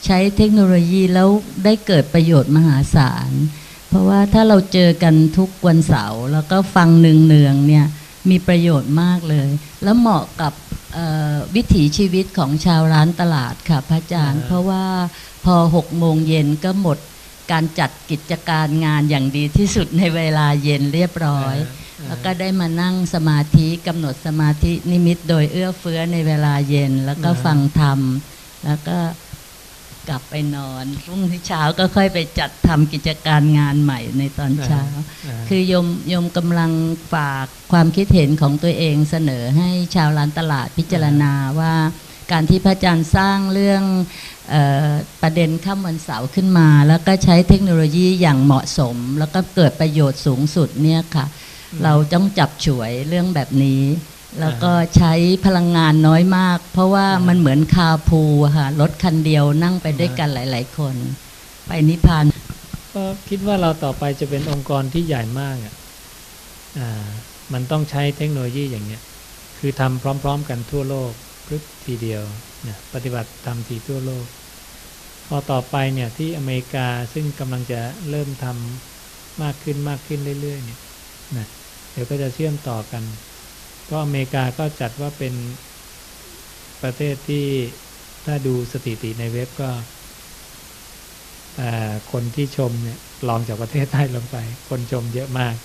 ใช้เทคโนโลยีแล้วได้เกิดประโยชน์มหาศาล เพราะว่าถ้าเราเจอกันทุกวันเสาร์แล้วก็ฟังเนืองๆเนี่ยมีประโยชน์มากเลย แล้วเหมาะกับเอ่อวิถีชีวิตของชาวร้านตลาดค่ะพระอาจารย์ เพราะว่าพอหกโมงเย็นก็หมดการจัดกิจการงานอย่างดีที่สุดในเวลาเย็นเรียบๆร้อยา แล้วก็ได้มานั่งสมาธิกำหนดสมาธินิมิตโดยเอื้อเฟื้อในเวลาเย็น แล้วก็อ่าฟังธรรม แล้วก็กลับไปนอนรุ่งที่เช้าก็ค่อยไปจัดทำกิจการงานใหม่ในตอนเช้าาคือโยมโยมกำลังฝากความคิดเห็นของตัวเองเสนอให้ชาวร้านตลาดพิจารณาว่าการที่พระอาจารย์สร้างเรื่องเออประเด็นข้ามวันเสาร์ขึ้นมา แล้วก็ใช้เทคโนโลยีอย่างเหมาะสม แล้วก็เกิดประโยชน์สูงสุดเนี่ยค่ะ เราต้องจับฉวยเรื่องแบบนี้ แล้วก็ใช้พลังงานน้อยมาก เพราะว่าอ่ามัมันเหมือนคาร์พูลอะค่ะรถคันเดียวนั่งไปด้วยกันหลาย ๆ คน ไปนิพพานก็คิดว่าเราต่อไปจะเป็นองค์กรที่ใหญ่มากอะอ่ามันต้องใช้เทคโนโลยีอย่างเนี้ย คือทำพร้อม ๆ กันทั่วโลกพึบทีเดียวนะปฏิบัติทำทีทั่วโลก พอต่อไปเนี่ยที่อเมริกาซึ่งกำลังจะเริ่มทำมากขึ้นมากขึ้นเรื่อยๆเนี่ยนะ เดี๋ยวก็จะเชื่อมต่อกัน ก็อเมริกาก็จัดว่าเป็นประเทศที่ถ้าดูสถิติในเว็บก็คนที่ชมเนี่ยลองจากประเทศไทยลงไป คนชมเยอะมาก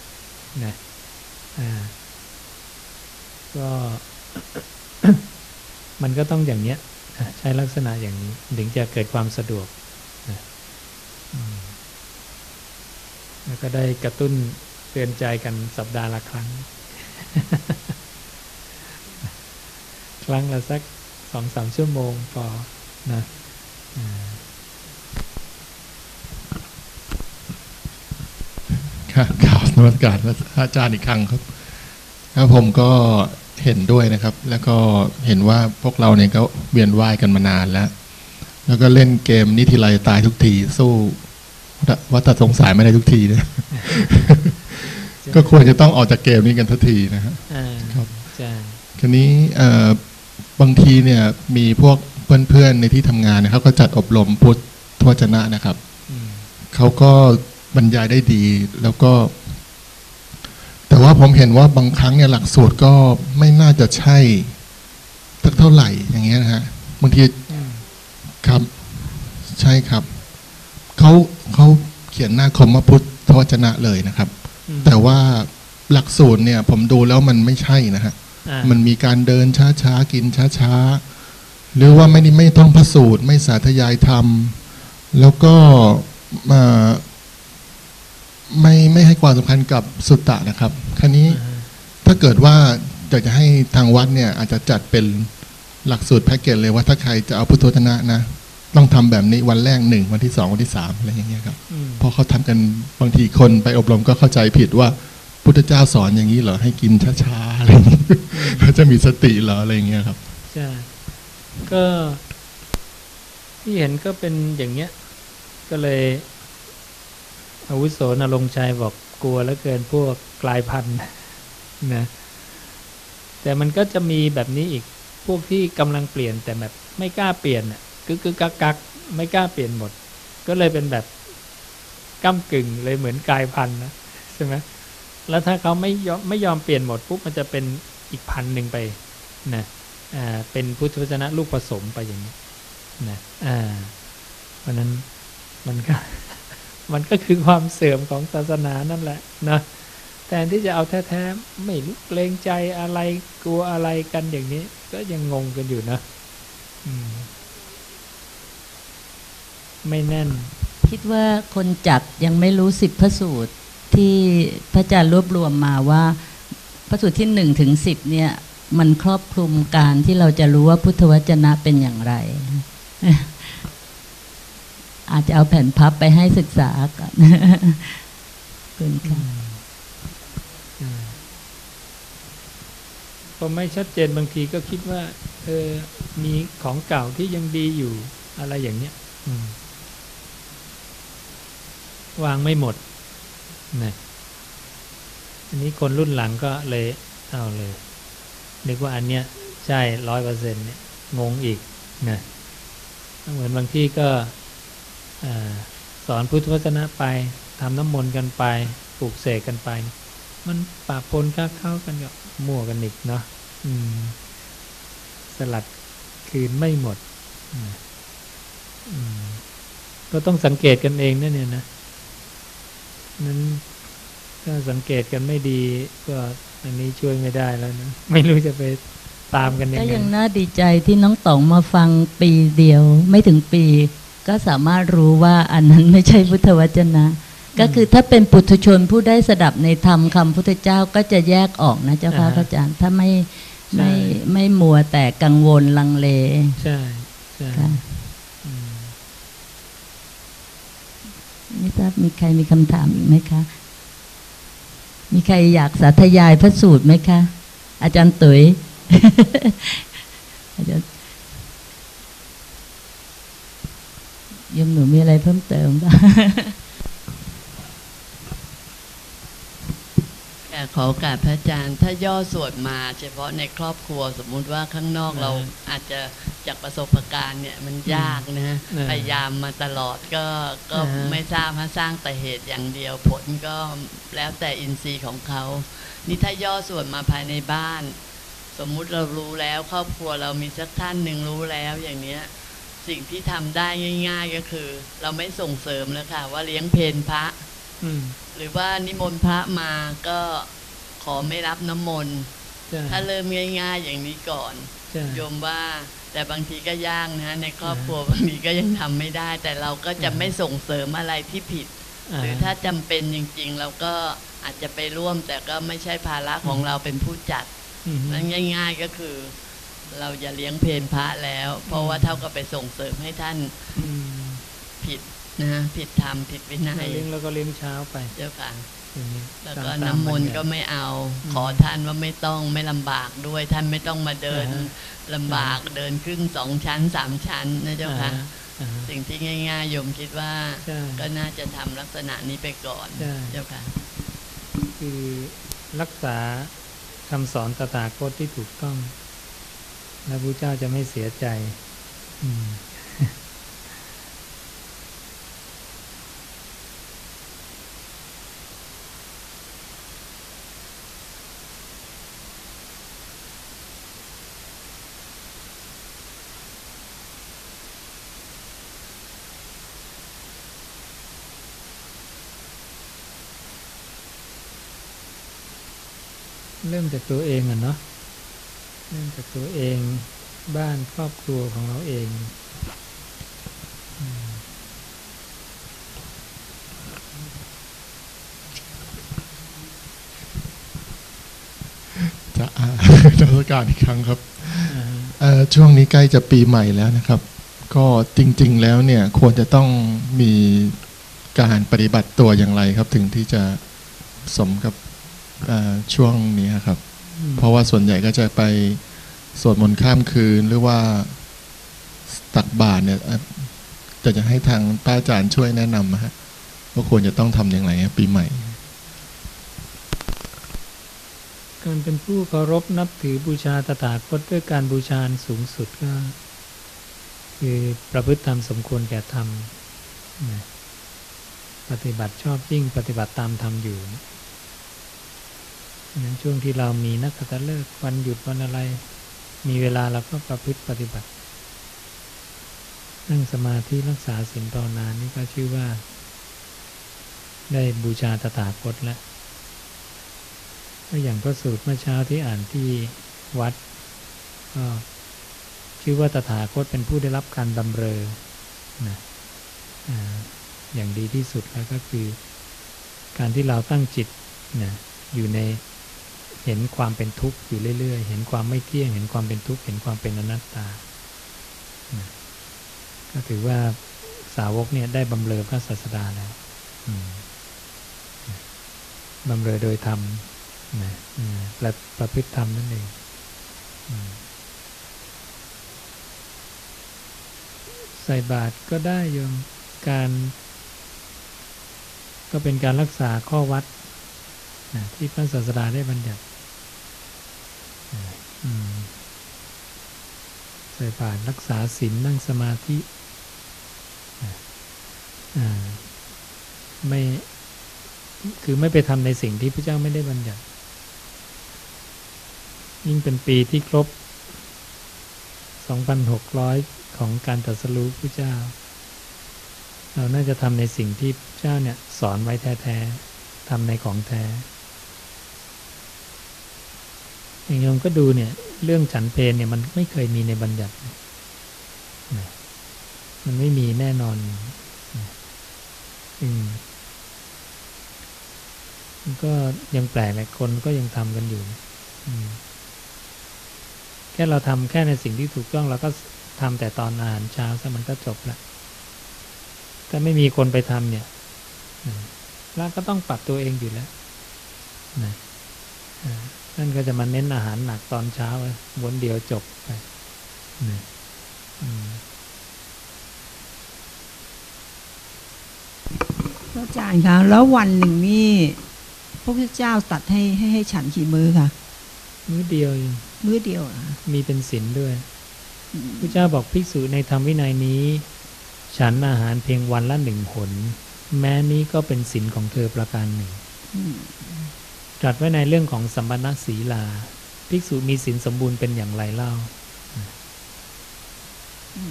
นะก็มันก็ต้องอย่างเนี้ยใช้ลักษณะอย่างนี้ ถึงจะเกิดความสะดวกนะแล้วก็ได้กระตุ้น เตือนใจกันสัปดาห์ละครั้ง ครั้งละสักสองสามชั่วโมงพอนะอ่าค่ะข่าวนมัสการอาจารย์อีกครั้งครับแล้วผมก็เห็นด้วยนะครับ แล้วก็เห็นว่าพวกเราเนี่ยก็เวียนว่ายกันมานานแล้ว แล้วก็เล่นเกมนิทีไรตายทุกทีสู้วัฏสงสายไม่ได้ทุกทีนะ ก็ควรจะต้องออกจากเกมนี้กันทันทีนะฮะอ่าครับใช่ทีนี้เอ่อบางทีเนี่ยมีพวกเพื่อนๆในที่ทำงานเนยเขาก็จัดอบรมพุทธวจนะนะครับอืมเขาก็บรรยายได้ดีแล้วก็ แต่ว่าผมเห็นว่าบางครั้งเนี่ยหลักสูตรก็ไม่น่าจะใช่สักเท่าไหร่อย่างเงี้ยนะฮะบางทีอืมครับ ใช่ครับเขาเขาเขียนหน้าคมว่าพุทธวจนะเลยนะครับอืม แต่ว่าหลักสูตรเนี่ย ผมดูแล้วมันไม่ใช่นะฮะอ่ามันมีการเดินช้าๆ กินช้าๆ หรือว่าไม่ได้ไม่ต้องพระสูตรไม่สาธยายธรรม แล้วก็มาไม่ไม่ให้ความสำคัญกับสุตตะนะครับคราวนี้ถ้าเกิดว่าอยากจะให้ทางวัดเนี่ยอาจจะจัดเป็นหลักสูตรแพ็กเกจเลยว่าถ้าใครจะเอาพุทโธทนะนะ ต้องทำแบบนี้วันแรกหนึ่งวันที่สองวันที่สามอะไรอย่างเงี้ยครับอืมเพราะเขาทำกันบางทีคนไปอบรมก็เข้าใจผิดว่า พุทธเจ้าสอนอย่างนี้เหรอให้กินช้าๆอะไรอย่างเงี้ยเขาจะมีสติเหรออะไรอย่างเงี้ยครับใช่ก็ที่เห็นก็เป็นอย่างเงี้ย ก็เลยอาวุโสนรงค์ชัยบอกกลัวแล้วเกินพวกกลายพันธุ์นะแต่มันก็จะมีแบบนี้อีกพวกที่กำลังเปลี่ยนแต่แบบไม่กล้าเปลี่ยนอะ กึกกึกกักกักไม่กล้าเปลี่ยนหมด ก็เลยเป็นแบบก้ากึ่งเลยเหมือนกลายพันธุ์นะใช่ไหมแล้วถ้าเขาไม่ยอมไม่ยอมเปลี่ยนหมดปุ๊บมันจะเป็นอีกพันหนึ่งไปนะอ่าเป็นพุทธวจนะลูกผสมไปอย่างนี้นะอ่าเพราะนั้นมันก็มันก็คือความเสื่อมของศาสนานั่นแหละนะแทนที่จะเอาแท้ๆไม่รู้เกรงใจอะไรกลัวอะไรกันอย่างนี้ ก็ยังงงกันอยู่นะ อืม ไม่แน่น คิดว่าคนจัดยังไม่รู้สิบพระสูตรที่พระอาจารย์รวบรวมมาว่า พระสูตรที่หนึ่งถึงสิบเนี่ย มันครอบคลุมการที่เราจะรู้ว่าพุทธวจนะเป็นอย่างไร อาจจะเอาแผ่นพับไปให้ศึกษาก่อนขอบคุณค่ะพอไม่ชัดเจนบางทีก็คิดว่า เออมีของเก่าที่ยังดีอยู่อะไรอย่างเนี้ย อืม วางไม่หมดนะอันนี้คนรุ่นหลังก็เลยเอาเลยนึกว่าอันเนี้ยใช่ร้อยเปอร์เซ็นต์เนี่ยงงอีกนะเหมือนบางที่ก็สอนพุทธวจนะไปทำน้ำมนต์กันไปปลูกเสกกันไป มันปะปนค้าเข้ากันกับมั่วกันอีกเนาะอืมสลัดคืนไม่หมดนะมก็ต้องสังเกตกันเองนะเนี่ยนะ นั้นถ้าสังเกตกันไม่ดีก็อันนี้ช่วยไม่ได้แล้วนะ ไม่รู้จะไปตามกันยังก็ไงยังน่าดีใจที่น้องต๋องมาฟังปีเดียว ไม่ถึงปี ก็สามารถรู้ว่าอันนั้นไม่ใช่พุทธวจนะ ก็คือถ้าเป็นปุถุชนผู้ได้สดับในธรรมคำพุทธเจ้าก็จะแยกออกนะเจ้าค่ะอ่าฮะพระอาจารย์ถ้าไม่ไม่ใช่ไม่มัวแต่กังวลลังเล ใช่ใช่ ไม่ทราบมีใครมีคำถามอีกไหมคะ มีใครอยากสาธยายพระสูตรไหมคะ อาจารย์ตุ๋ยอาจารย์ยมหนูมีอะไรเพิ่มเติมบ้าง ค่ะขอโอกาสพระอาจารย์ ถ้าย่อส่วนมา เฉพาะในครอบครัวสมมุติว่าข้างนอกเราอาจจะจากประสบการณ์เนี่ยมันยากนะฮะอ่าพยายามมาตลอดก็ก็อ่าฮะไม่ทราบฮะสร้างแต่เหตุอย่างเดียวผลก็แล้วแต่อินทรีย์ของเขานี่ถ้าย่อส่วนมาภายในบ้าน สมมุติเรารู้แล้วครอบครัวเรามีสักท่านหนึ่งรู้แล้วอย่างเนี้ยสิ่งที่ทำได้ง่าย ๆก็คือ เราไม่ส่งเสริมแล้วค่ะว่าเลี้ยงเพนพระอืม หรือว่านิมนต์พระมาก็ขอไม่รับน้ำมนต์ใช่ถ้าเริ่มง่าย ๆ อย่างนี้ก่อนใช่โยมว่าแต่บางทีก็ยากนะในครอบครัวบางทีก็ยังทำไม่ได้ แต่เราก็จะไม่ส่งเสริมอะไรที่ผิด หรือถ้าจำเป็นจริง ๆ เราก็อาจจะไปร่วม แต่ก็ไม่ใช่ภาระของเราเป็นผู้จัดอืมนั้นง่าย ๆก็คือ เราอย่าเลี้ยงเพนพระแล้ว เพราะว่าเท่ากับไปส่งเสริมให้ท่านอืมผิด นะผิดธรรมผิดวินัถ้ายเลี้ยงแล้วก็เลี้ยงเช้าไปเจ้าค่ะอย่างนี้แล้วตาก็ตาน้ำมนต์ก็บรรยายไม่เอาอืมขอท่านว่าไม่ต้องไม่ลำบากด้วยท่านไม่ต้องมาเดินอ่าฮะลำบากเดินครึ่งสองชั้นสามชั้นนะเจ้าค่ะอ่าฮะสิ่งที่ง่ายๆโยมคิดว่าใช่ก็น่าจะทำลักษณะนี้ไปก่อนใช่เจ้าค่ะ คือรักษาคำสอนตถาคตที่ถูกต้อง แล้วพระเจ้าจะไม่เสียใจ อืม ริ่มจากตัวเองอะเนาะเริ่มจากตัวเองบ้านครอบครัวของเราเองอืมจะอ่านมัสการอีกครั้งครับอ่าฮะเอ่อช่วงนี้ใกล้จะปีใหม่แล้วนะครับ ก็จริง ๆ แล้วเนี่ยควรจะต้องมีการปฏิบัติตัวอย่างไรครับ ถึงที่จะสมกับเอ่อ ช่วงนี้ครับ เพราะว่าส่วนใหญ่ก็จะไปสวดมนต์ข้ามคืนหรือว่าตักบาตรเนี่ยเอ่อจะจะให้ทางป้าอาจารย์ช่วยแนะนำนะฮะว่าควรจะต้องทำอย่างไรครับปีใหม่ การเป็นผู้เคารพนับถือบูชาตถาคตด้วยการบูชาอันสูงสุดก็ คือประพฤติธรรมสมควรแก่ธรรมนะปฏิบัติชอบยิ่งปฏิบัติตามธรรมอยู่ นั้นช่วงที่เรามีนักขัตฤกษ์วันหยุดวันอะไร มีเวลาเราก็ประพฤติปฏิบัติ นั่งสมาธิรักษาศีลภาวนานี่ก็ชื่อว่า ได้บูชาตถาคตแล้วก็อย่างพระสูตรเมื่อเช้าที่อ่านที่วัดก็ชื่อว่าตถาคตเป็นผู้ได้รับการบำเรอนะอาอย่างดีที่สุดแล้วก็คือ การที่เราตั้งจิตนะอยู่ใน เห็นความเป็นทุกข์อยู่เรื่อยๆ เห็นความไม่เที่ยง เห็นความเป็นทุกข์ เห็นความเป็นอนัตตา ก็ถือว่าสาวกเนี่ยได้บำเรอพระศาสดาแล้วบำเรอโดยธรรมนะและประพฤติธรรมนั่นเองใส่บาตรก็ได้ยมการ ก็เป็นการรักษาข้อวัดที่พระศาสดาได้บัญญัติ ใส่บาตรรักษาศีลนั่งสมาธิไม่คือไม่ไปทำในสิ่งที่พระเจ้าไม่ได้บัญญัติ ยิ่งเป็นปีที่ครบ 2,600 ของการตรัสรู้พระเจ้า เราน่าจะทำในสิ่งที่พระเจ้าเนี่ยสอนไว้แท้ ๆทำในของแท้ อย่างโยมก็ดูเนี่ย เรื่องฉันเพลเนี่ยมันไม่เคยมีในบัญญัตินะมันไม่มีแน่นอนอืมมันก็ยังแปลกเลยคนก็ยังทำกันอยู่แค่เราทำแค่ในสิ่งที่ถูกต้องเราก็ทำแต่ตอนอาหารเช้าซะมันก็จบละถ้าไม่มีคนไปทำเนี่ยอืมเราก็ต้องปรับตัวเองอยู่แล้วนะ อ่านั่นก็จะมาเน้นอาหารหนักตอนเช้าเลยวนเดียวจบไปนะอืมพระอาจารย์คะแล้ววันหนึ่งนี่พระพุทธเจ้าตัดให้ให้ให้ฉันกี่มื้อคะมื้อเดียวเองมื้อเดียวเหรอคะมีเป็นศีลด้วยอืมพระเจ้าบอกภิกษุในธรรมวินัยนี้ ฉันอาหารเพียงวันละหนึ่งหนแม้นี้ก็เป็นศีลของเธอประการหนึ่งอืม ตรัสไว้ในเรื่องของสัมปันนศีลา ภิกษุมีศีลสมบูรณ์เป็นอย่างไรเล่า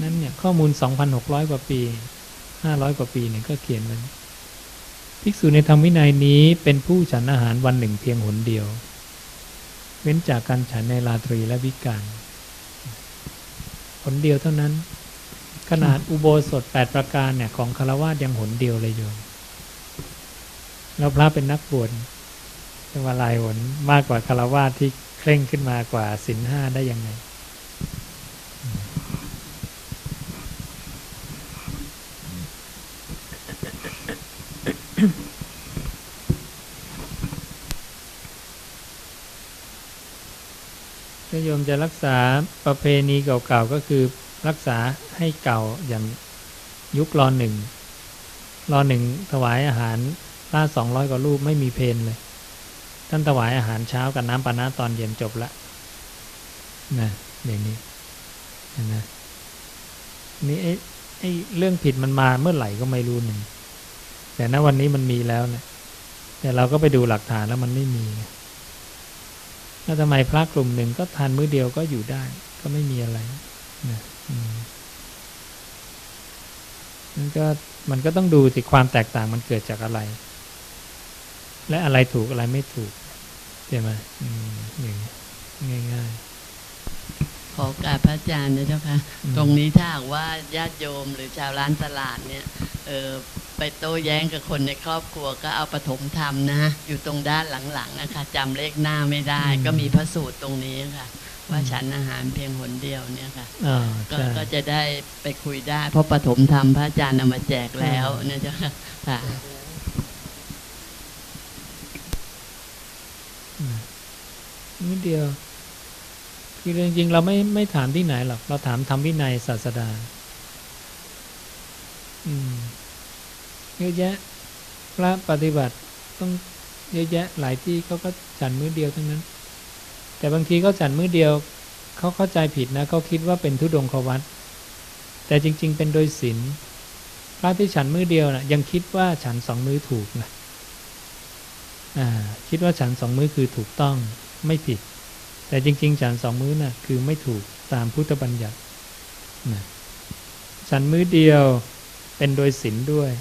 นั้นเนี่ยข้อมูล 2,600 กว่าปี 500 กว่าปีเนี่ยก็เขียนไว้ภิกษุในธรรมวินัยนี้เป็นผู้ฉันอาหารวันหนึ่งเพียงหนเดียว เว้นจากการฉันในราตรีและวิกาลหนเดียวเท่านั้น ขนาดอุโบสถ 8 ประการเนี่ยของคารวะยังหนเดียวเลยโยมแล้วพระเป็นนักบวช จะว่าลายหนมากกว่าคารวะที่เคร่งขึ้นมากว่าศีลห้าได้ยังไงถ้าโยมจะรักษาประเพณีเก่าๆก็คือรักษาให้เก่าอย่างยุครอหนึ่งรอหนึ่งถวายอาหารล่าสองร้อยกว่ารูปไม่มีเพนเลย ท่านถวายอาหารเช้ากับน้ำปานะตอนเย็นจบละนะอย่างนี้เห็นไหมนี่ไอ้ไอ้เรื่องผิดมันมาเมื่อไหร่ก็ไม่รู้หนึ่งแต่ณวันนี้มันมีแล้วเนี่ยแต่เราก็ไปดูหลักฐานแล้วมันไม่มีแล้วทำไมพระกลุ่มหนึ่งก็ทานมื้อเดียวก็อยู่ได้ ก็ไม่มีอะไรนะมันก็มันก็ต้องดูสิความแตกต่างมันเกิดจากอะไร และอะไรถูกอะไรไม่ถูกใช่ไหมอืมอย่างนี้ง่ายขอกราบพระอาจารย์นะเจ้าค่ะอืมตรงนี้ถ้าหากว่าญาติโยมหรือชาวร้านตลาดเนี่ย เออไปโต้แย้งกับคนในครอบครัวก็เอาปฐมธรรมนะ อยู่ตรงด้านหลังๆนะคะจำเลขหน้าไม่ได้ ก็มีพระสูตรตรงนี้ค่ะ ว่าฉันอาหารเพียงหนเดียวเนี่ยค่ะอ่าก็ใช่ก็จะได้ไปคุยได้ เพราะปฐมธรรมพระอาจารย์เอามาแจกแล้วนะเจ้าค่ะค่ะ นิดเดียว คือจริงๆเราไม่ไม่ถามที่ไหนหรอก เราถามทำวินัยศาสดา อืมเยอะแยะพระปฏิบัติต้องเยอะแยะหลายที่เขาก็ฉันมื้อเดียวทั้งนั้น แต่บางทีเขาฉันมื้อเดียวเขาเข้าใจผิดนะเขาคิดว่าเป็นทุดงควัตแต่จริง ๆ เป็นโดยศีลพระที่ฉันมื้อเดียวนะยังคิดว่าฉันสองมื้อถูกนะอ่าคิดว่าฉันสองมื้อคือถูกต้อง ไม่ผิด แต่จริง ๆ ฉันสองมื้อน่ะคือไม่ถูกตามพุทธบัญญัตินะฉันมื้อเดียวเป็นโดยศีลด้วย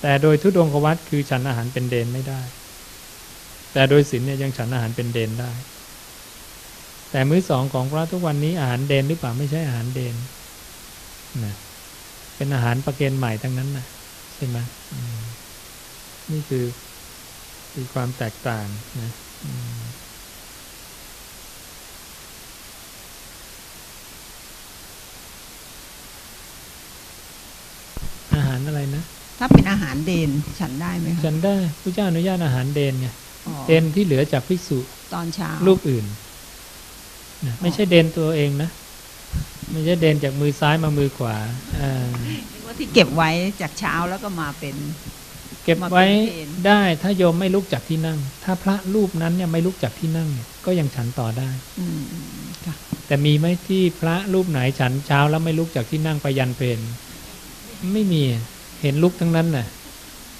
แต่โดยทุดงควัตคือฉันอาหารเป็นเดนไม่ได้ แต่โดยศีลเนี่ยยังฉันอาหารเป็นเดนได้ แต่มื้อสองของพระทุกวันนี้อาหารเดนหรือเปล่าไม่ใช่อาหารเดนนะเป็นอาหารประเกณฑ์ใหม่ทั้งนั้นนะใช่ไหมมนี่คือคือความแตกต่างนะอืมอาหารอะไรนะ ถ้าเป็นอาหารเดนฉันได้ไหมคะฉันได้พระเจ้าอนุญาตอาหารเดนไงอ๋อเดนที่เหลือจากภิกษุตอนเช้ารูปอื่นนะไม่ใช่เดนตัวเองนะ ไม่ใช่เดนจากมือซ้ายมามือขวาอ่านึกว่าที่เก็บไว้จากเช้าแล้วก็มาเป็น เก็บไว้มาเป็นเพลได้ถ้าโยมไม่ลุกจากที่นั่ง ถ้าพระรูปนั้นเนี่ยไม่ลุกจากที่นั่งเนี่ยก็ยังฉันต่อได้อืมอืมค่ะแต่มีไหมที่พระรูปไหนฉันเช้าแล้วไม่ลุกจากที่นั่งไปยันเพนไม่มี เห็นลุกทั้งนั้นน่ะ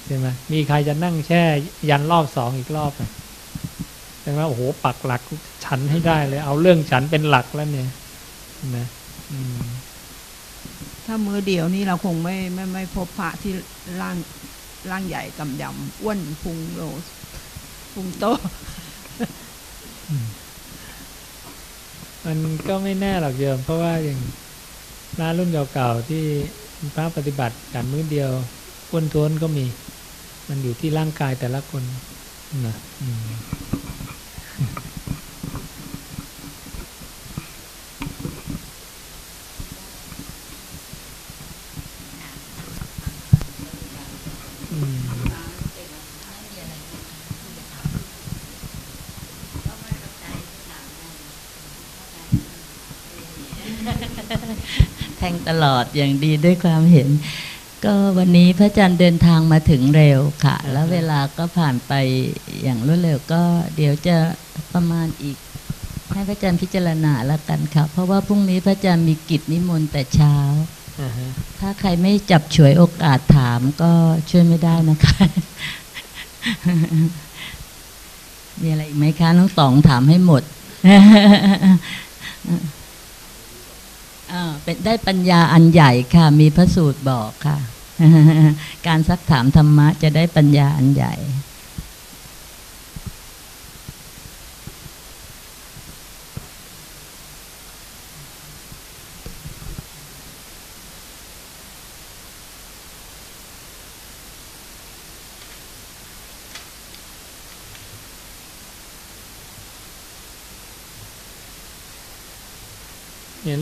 ใช่ไหมมีใครจะนั่งแช่ ยันรอบสองอีกรอบอะใช่ไหมโอ้โหปักหลักฉันให้ได้เลย เอาเรื่องฉันเป็นหลักแล้วเนี่ยนะอืมถ้ามือเดียวนี่เราคงไม่ไม่ไม่พบพระที่ร่างร่างใหญ่กำยำอ้วนพุงโลพุงโตมันก็ไม่แน่หรอกโยมเพราะว่าอย่างร้านรุ่นเก่าๆที่ พระปฏิบัติการมื้อเดียวอ้วนท้วนก็มี มันอยู่ที่ร่างกายแต่ละคนนะอืม อืม แทงต ลอดอย่างดีด้วยความเห็น ก็วันนี้พระอาจารย์เดินทางมาถึงเร็วค่ะ แล้วเวลาก็ผ่านไปอย่างรวดเร็วก็เดี๋ยวจะประมาณอีก ให้พระอาจารย์พิจารณาแล้วกันค่ะเพราะว่าพรุ่งนี้พระอาจารย์มีกิจนิมนต์แต่เช้าถ้าใครไม่จับฉวยโอกาสถามก็ช่วยไม่ได้นะคะ มีอะไรอีกไหมคะน้องตองถามให้หมด เป็นได้ปัญญาอันใหญ่ค่ะ มีพระสูตรบอกค่ะ การซักถามธรรมะจะได้ปัญญาอันใหญ่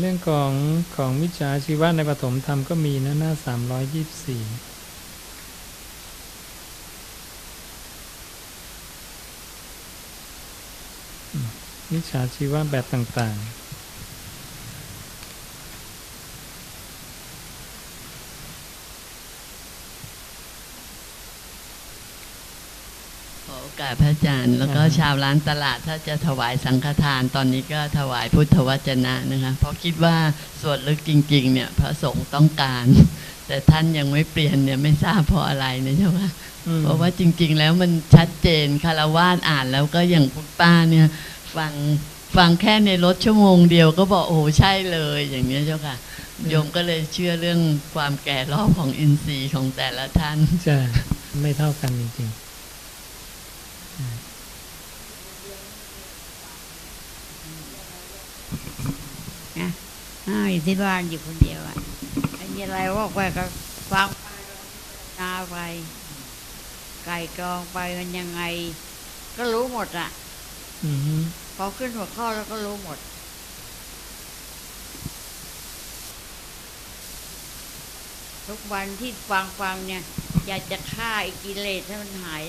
เรื่องของของวิชาชีวะในปฐมธรรมก็มีนะหน้าสามร้อยยี่สี่วิชาชีวะแบบต่าง ๆ กาสพระอาจารย์แล้วก็ชาวร้านตลาดถ้าจะถวายสังฆทานตอนนี้ก็ถวายพุทธวจนะนะคะเพราะคิดว่าส่วนลึกจริง ๆ เนี่ยพระสงฆ์ต้องการ แต่ท่านยังไม่เปลี่ยนเนี่ยไม่ทราบเพราะอะไรนะเจ้าค่ะๆอืมเพราะว่าจริง ๆ แล้วมันชัดเจนคารวาสอ่านแล้วก็อย่างคุณป้าเนี่ยฟังฟังแค่ในรถชั่วโมงเดียวก็บอกโอ้โหใช่เลยอย่างเนี้ยเจ้าค่ะโยมก็เลยเชื่อเรื่องความแก่รอบของอินทรีย์ของแต่ละท่านใช่ไม่เท่ากันจริง นะอ่าอยู่ที่บ้านอยู่คนเดียวอะอันนี้อะไรว่าไปก็ฟังไปนาไป ไก่กรองไปมันยังไง ก็รู้หมดอะอืมพอขึ้นหัวข้อแล้วก็รู้หมดทุกวันที่ฟังฟังเนี่ย อยากจะฆ่าไอ้กิเลสให้มันหาย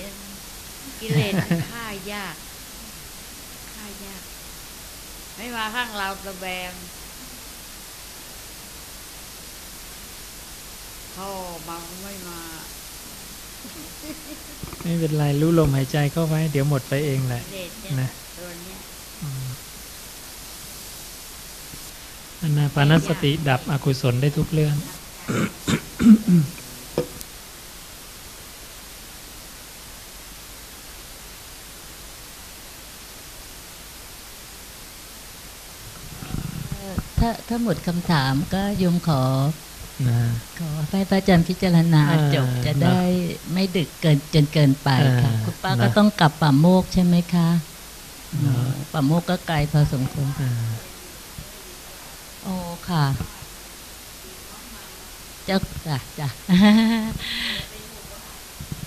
กิเลสมันฆ่ายากฆ่ายาก ไม่มาข้างเราตะแบงพ่อมาไม่มา ไม่เป็นไรรู้ลมหายใจเข้าไว้ เดี๋ยวหมดไปเองแหละกิเลสเนี่ยนะตัวเนี้ยอืมอนาปานสติดับอกุศลได้ทุกเรื่อง ถ้าถ้าหมดคำถามก็โยมขอนะขอให้พระอาจารย์พิจารณาอ่าจบจะนะได้ไม่ดึกเกินจนเกินไปค่ะอ่าคุณป้านะก็ต้องกลับป่าโมกใช่ไหมคะเนาะป่าโมกก็ไกลพอสมควรอ่าโอ้ค่ะจ้าจ้ะจ้ะ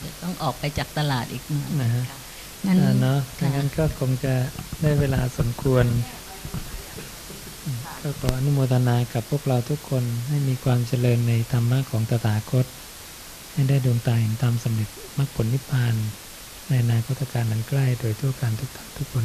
เดี๋ยวต้องออกไปจากตลาดอีกหน่อยนะฮะงั้นอ่าเนาะค่ะงั้นก็คงจะได้เวลาสมควรอืม ก็ขออนุโมทนากับพวกเราทุกคนให้มีความเจริญในธรรมะของตถาคต ให้ได้ดวงตาเห็นธรรมสำเร็จมรรคผลนิพพาน ในนาคตการนั้นใกล้โดยทั่วกันทุกท่านทุกคน